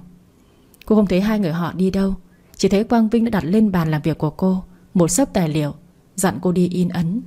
Cô không thấy hai người họ đi đâu, Chỉ thấy Quang Vinh đã đặt lên bàn làm việc của cô, Một sấp tài liệu, Dặn cô đi in ấn.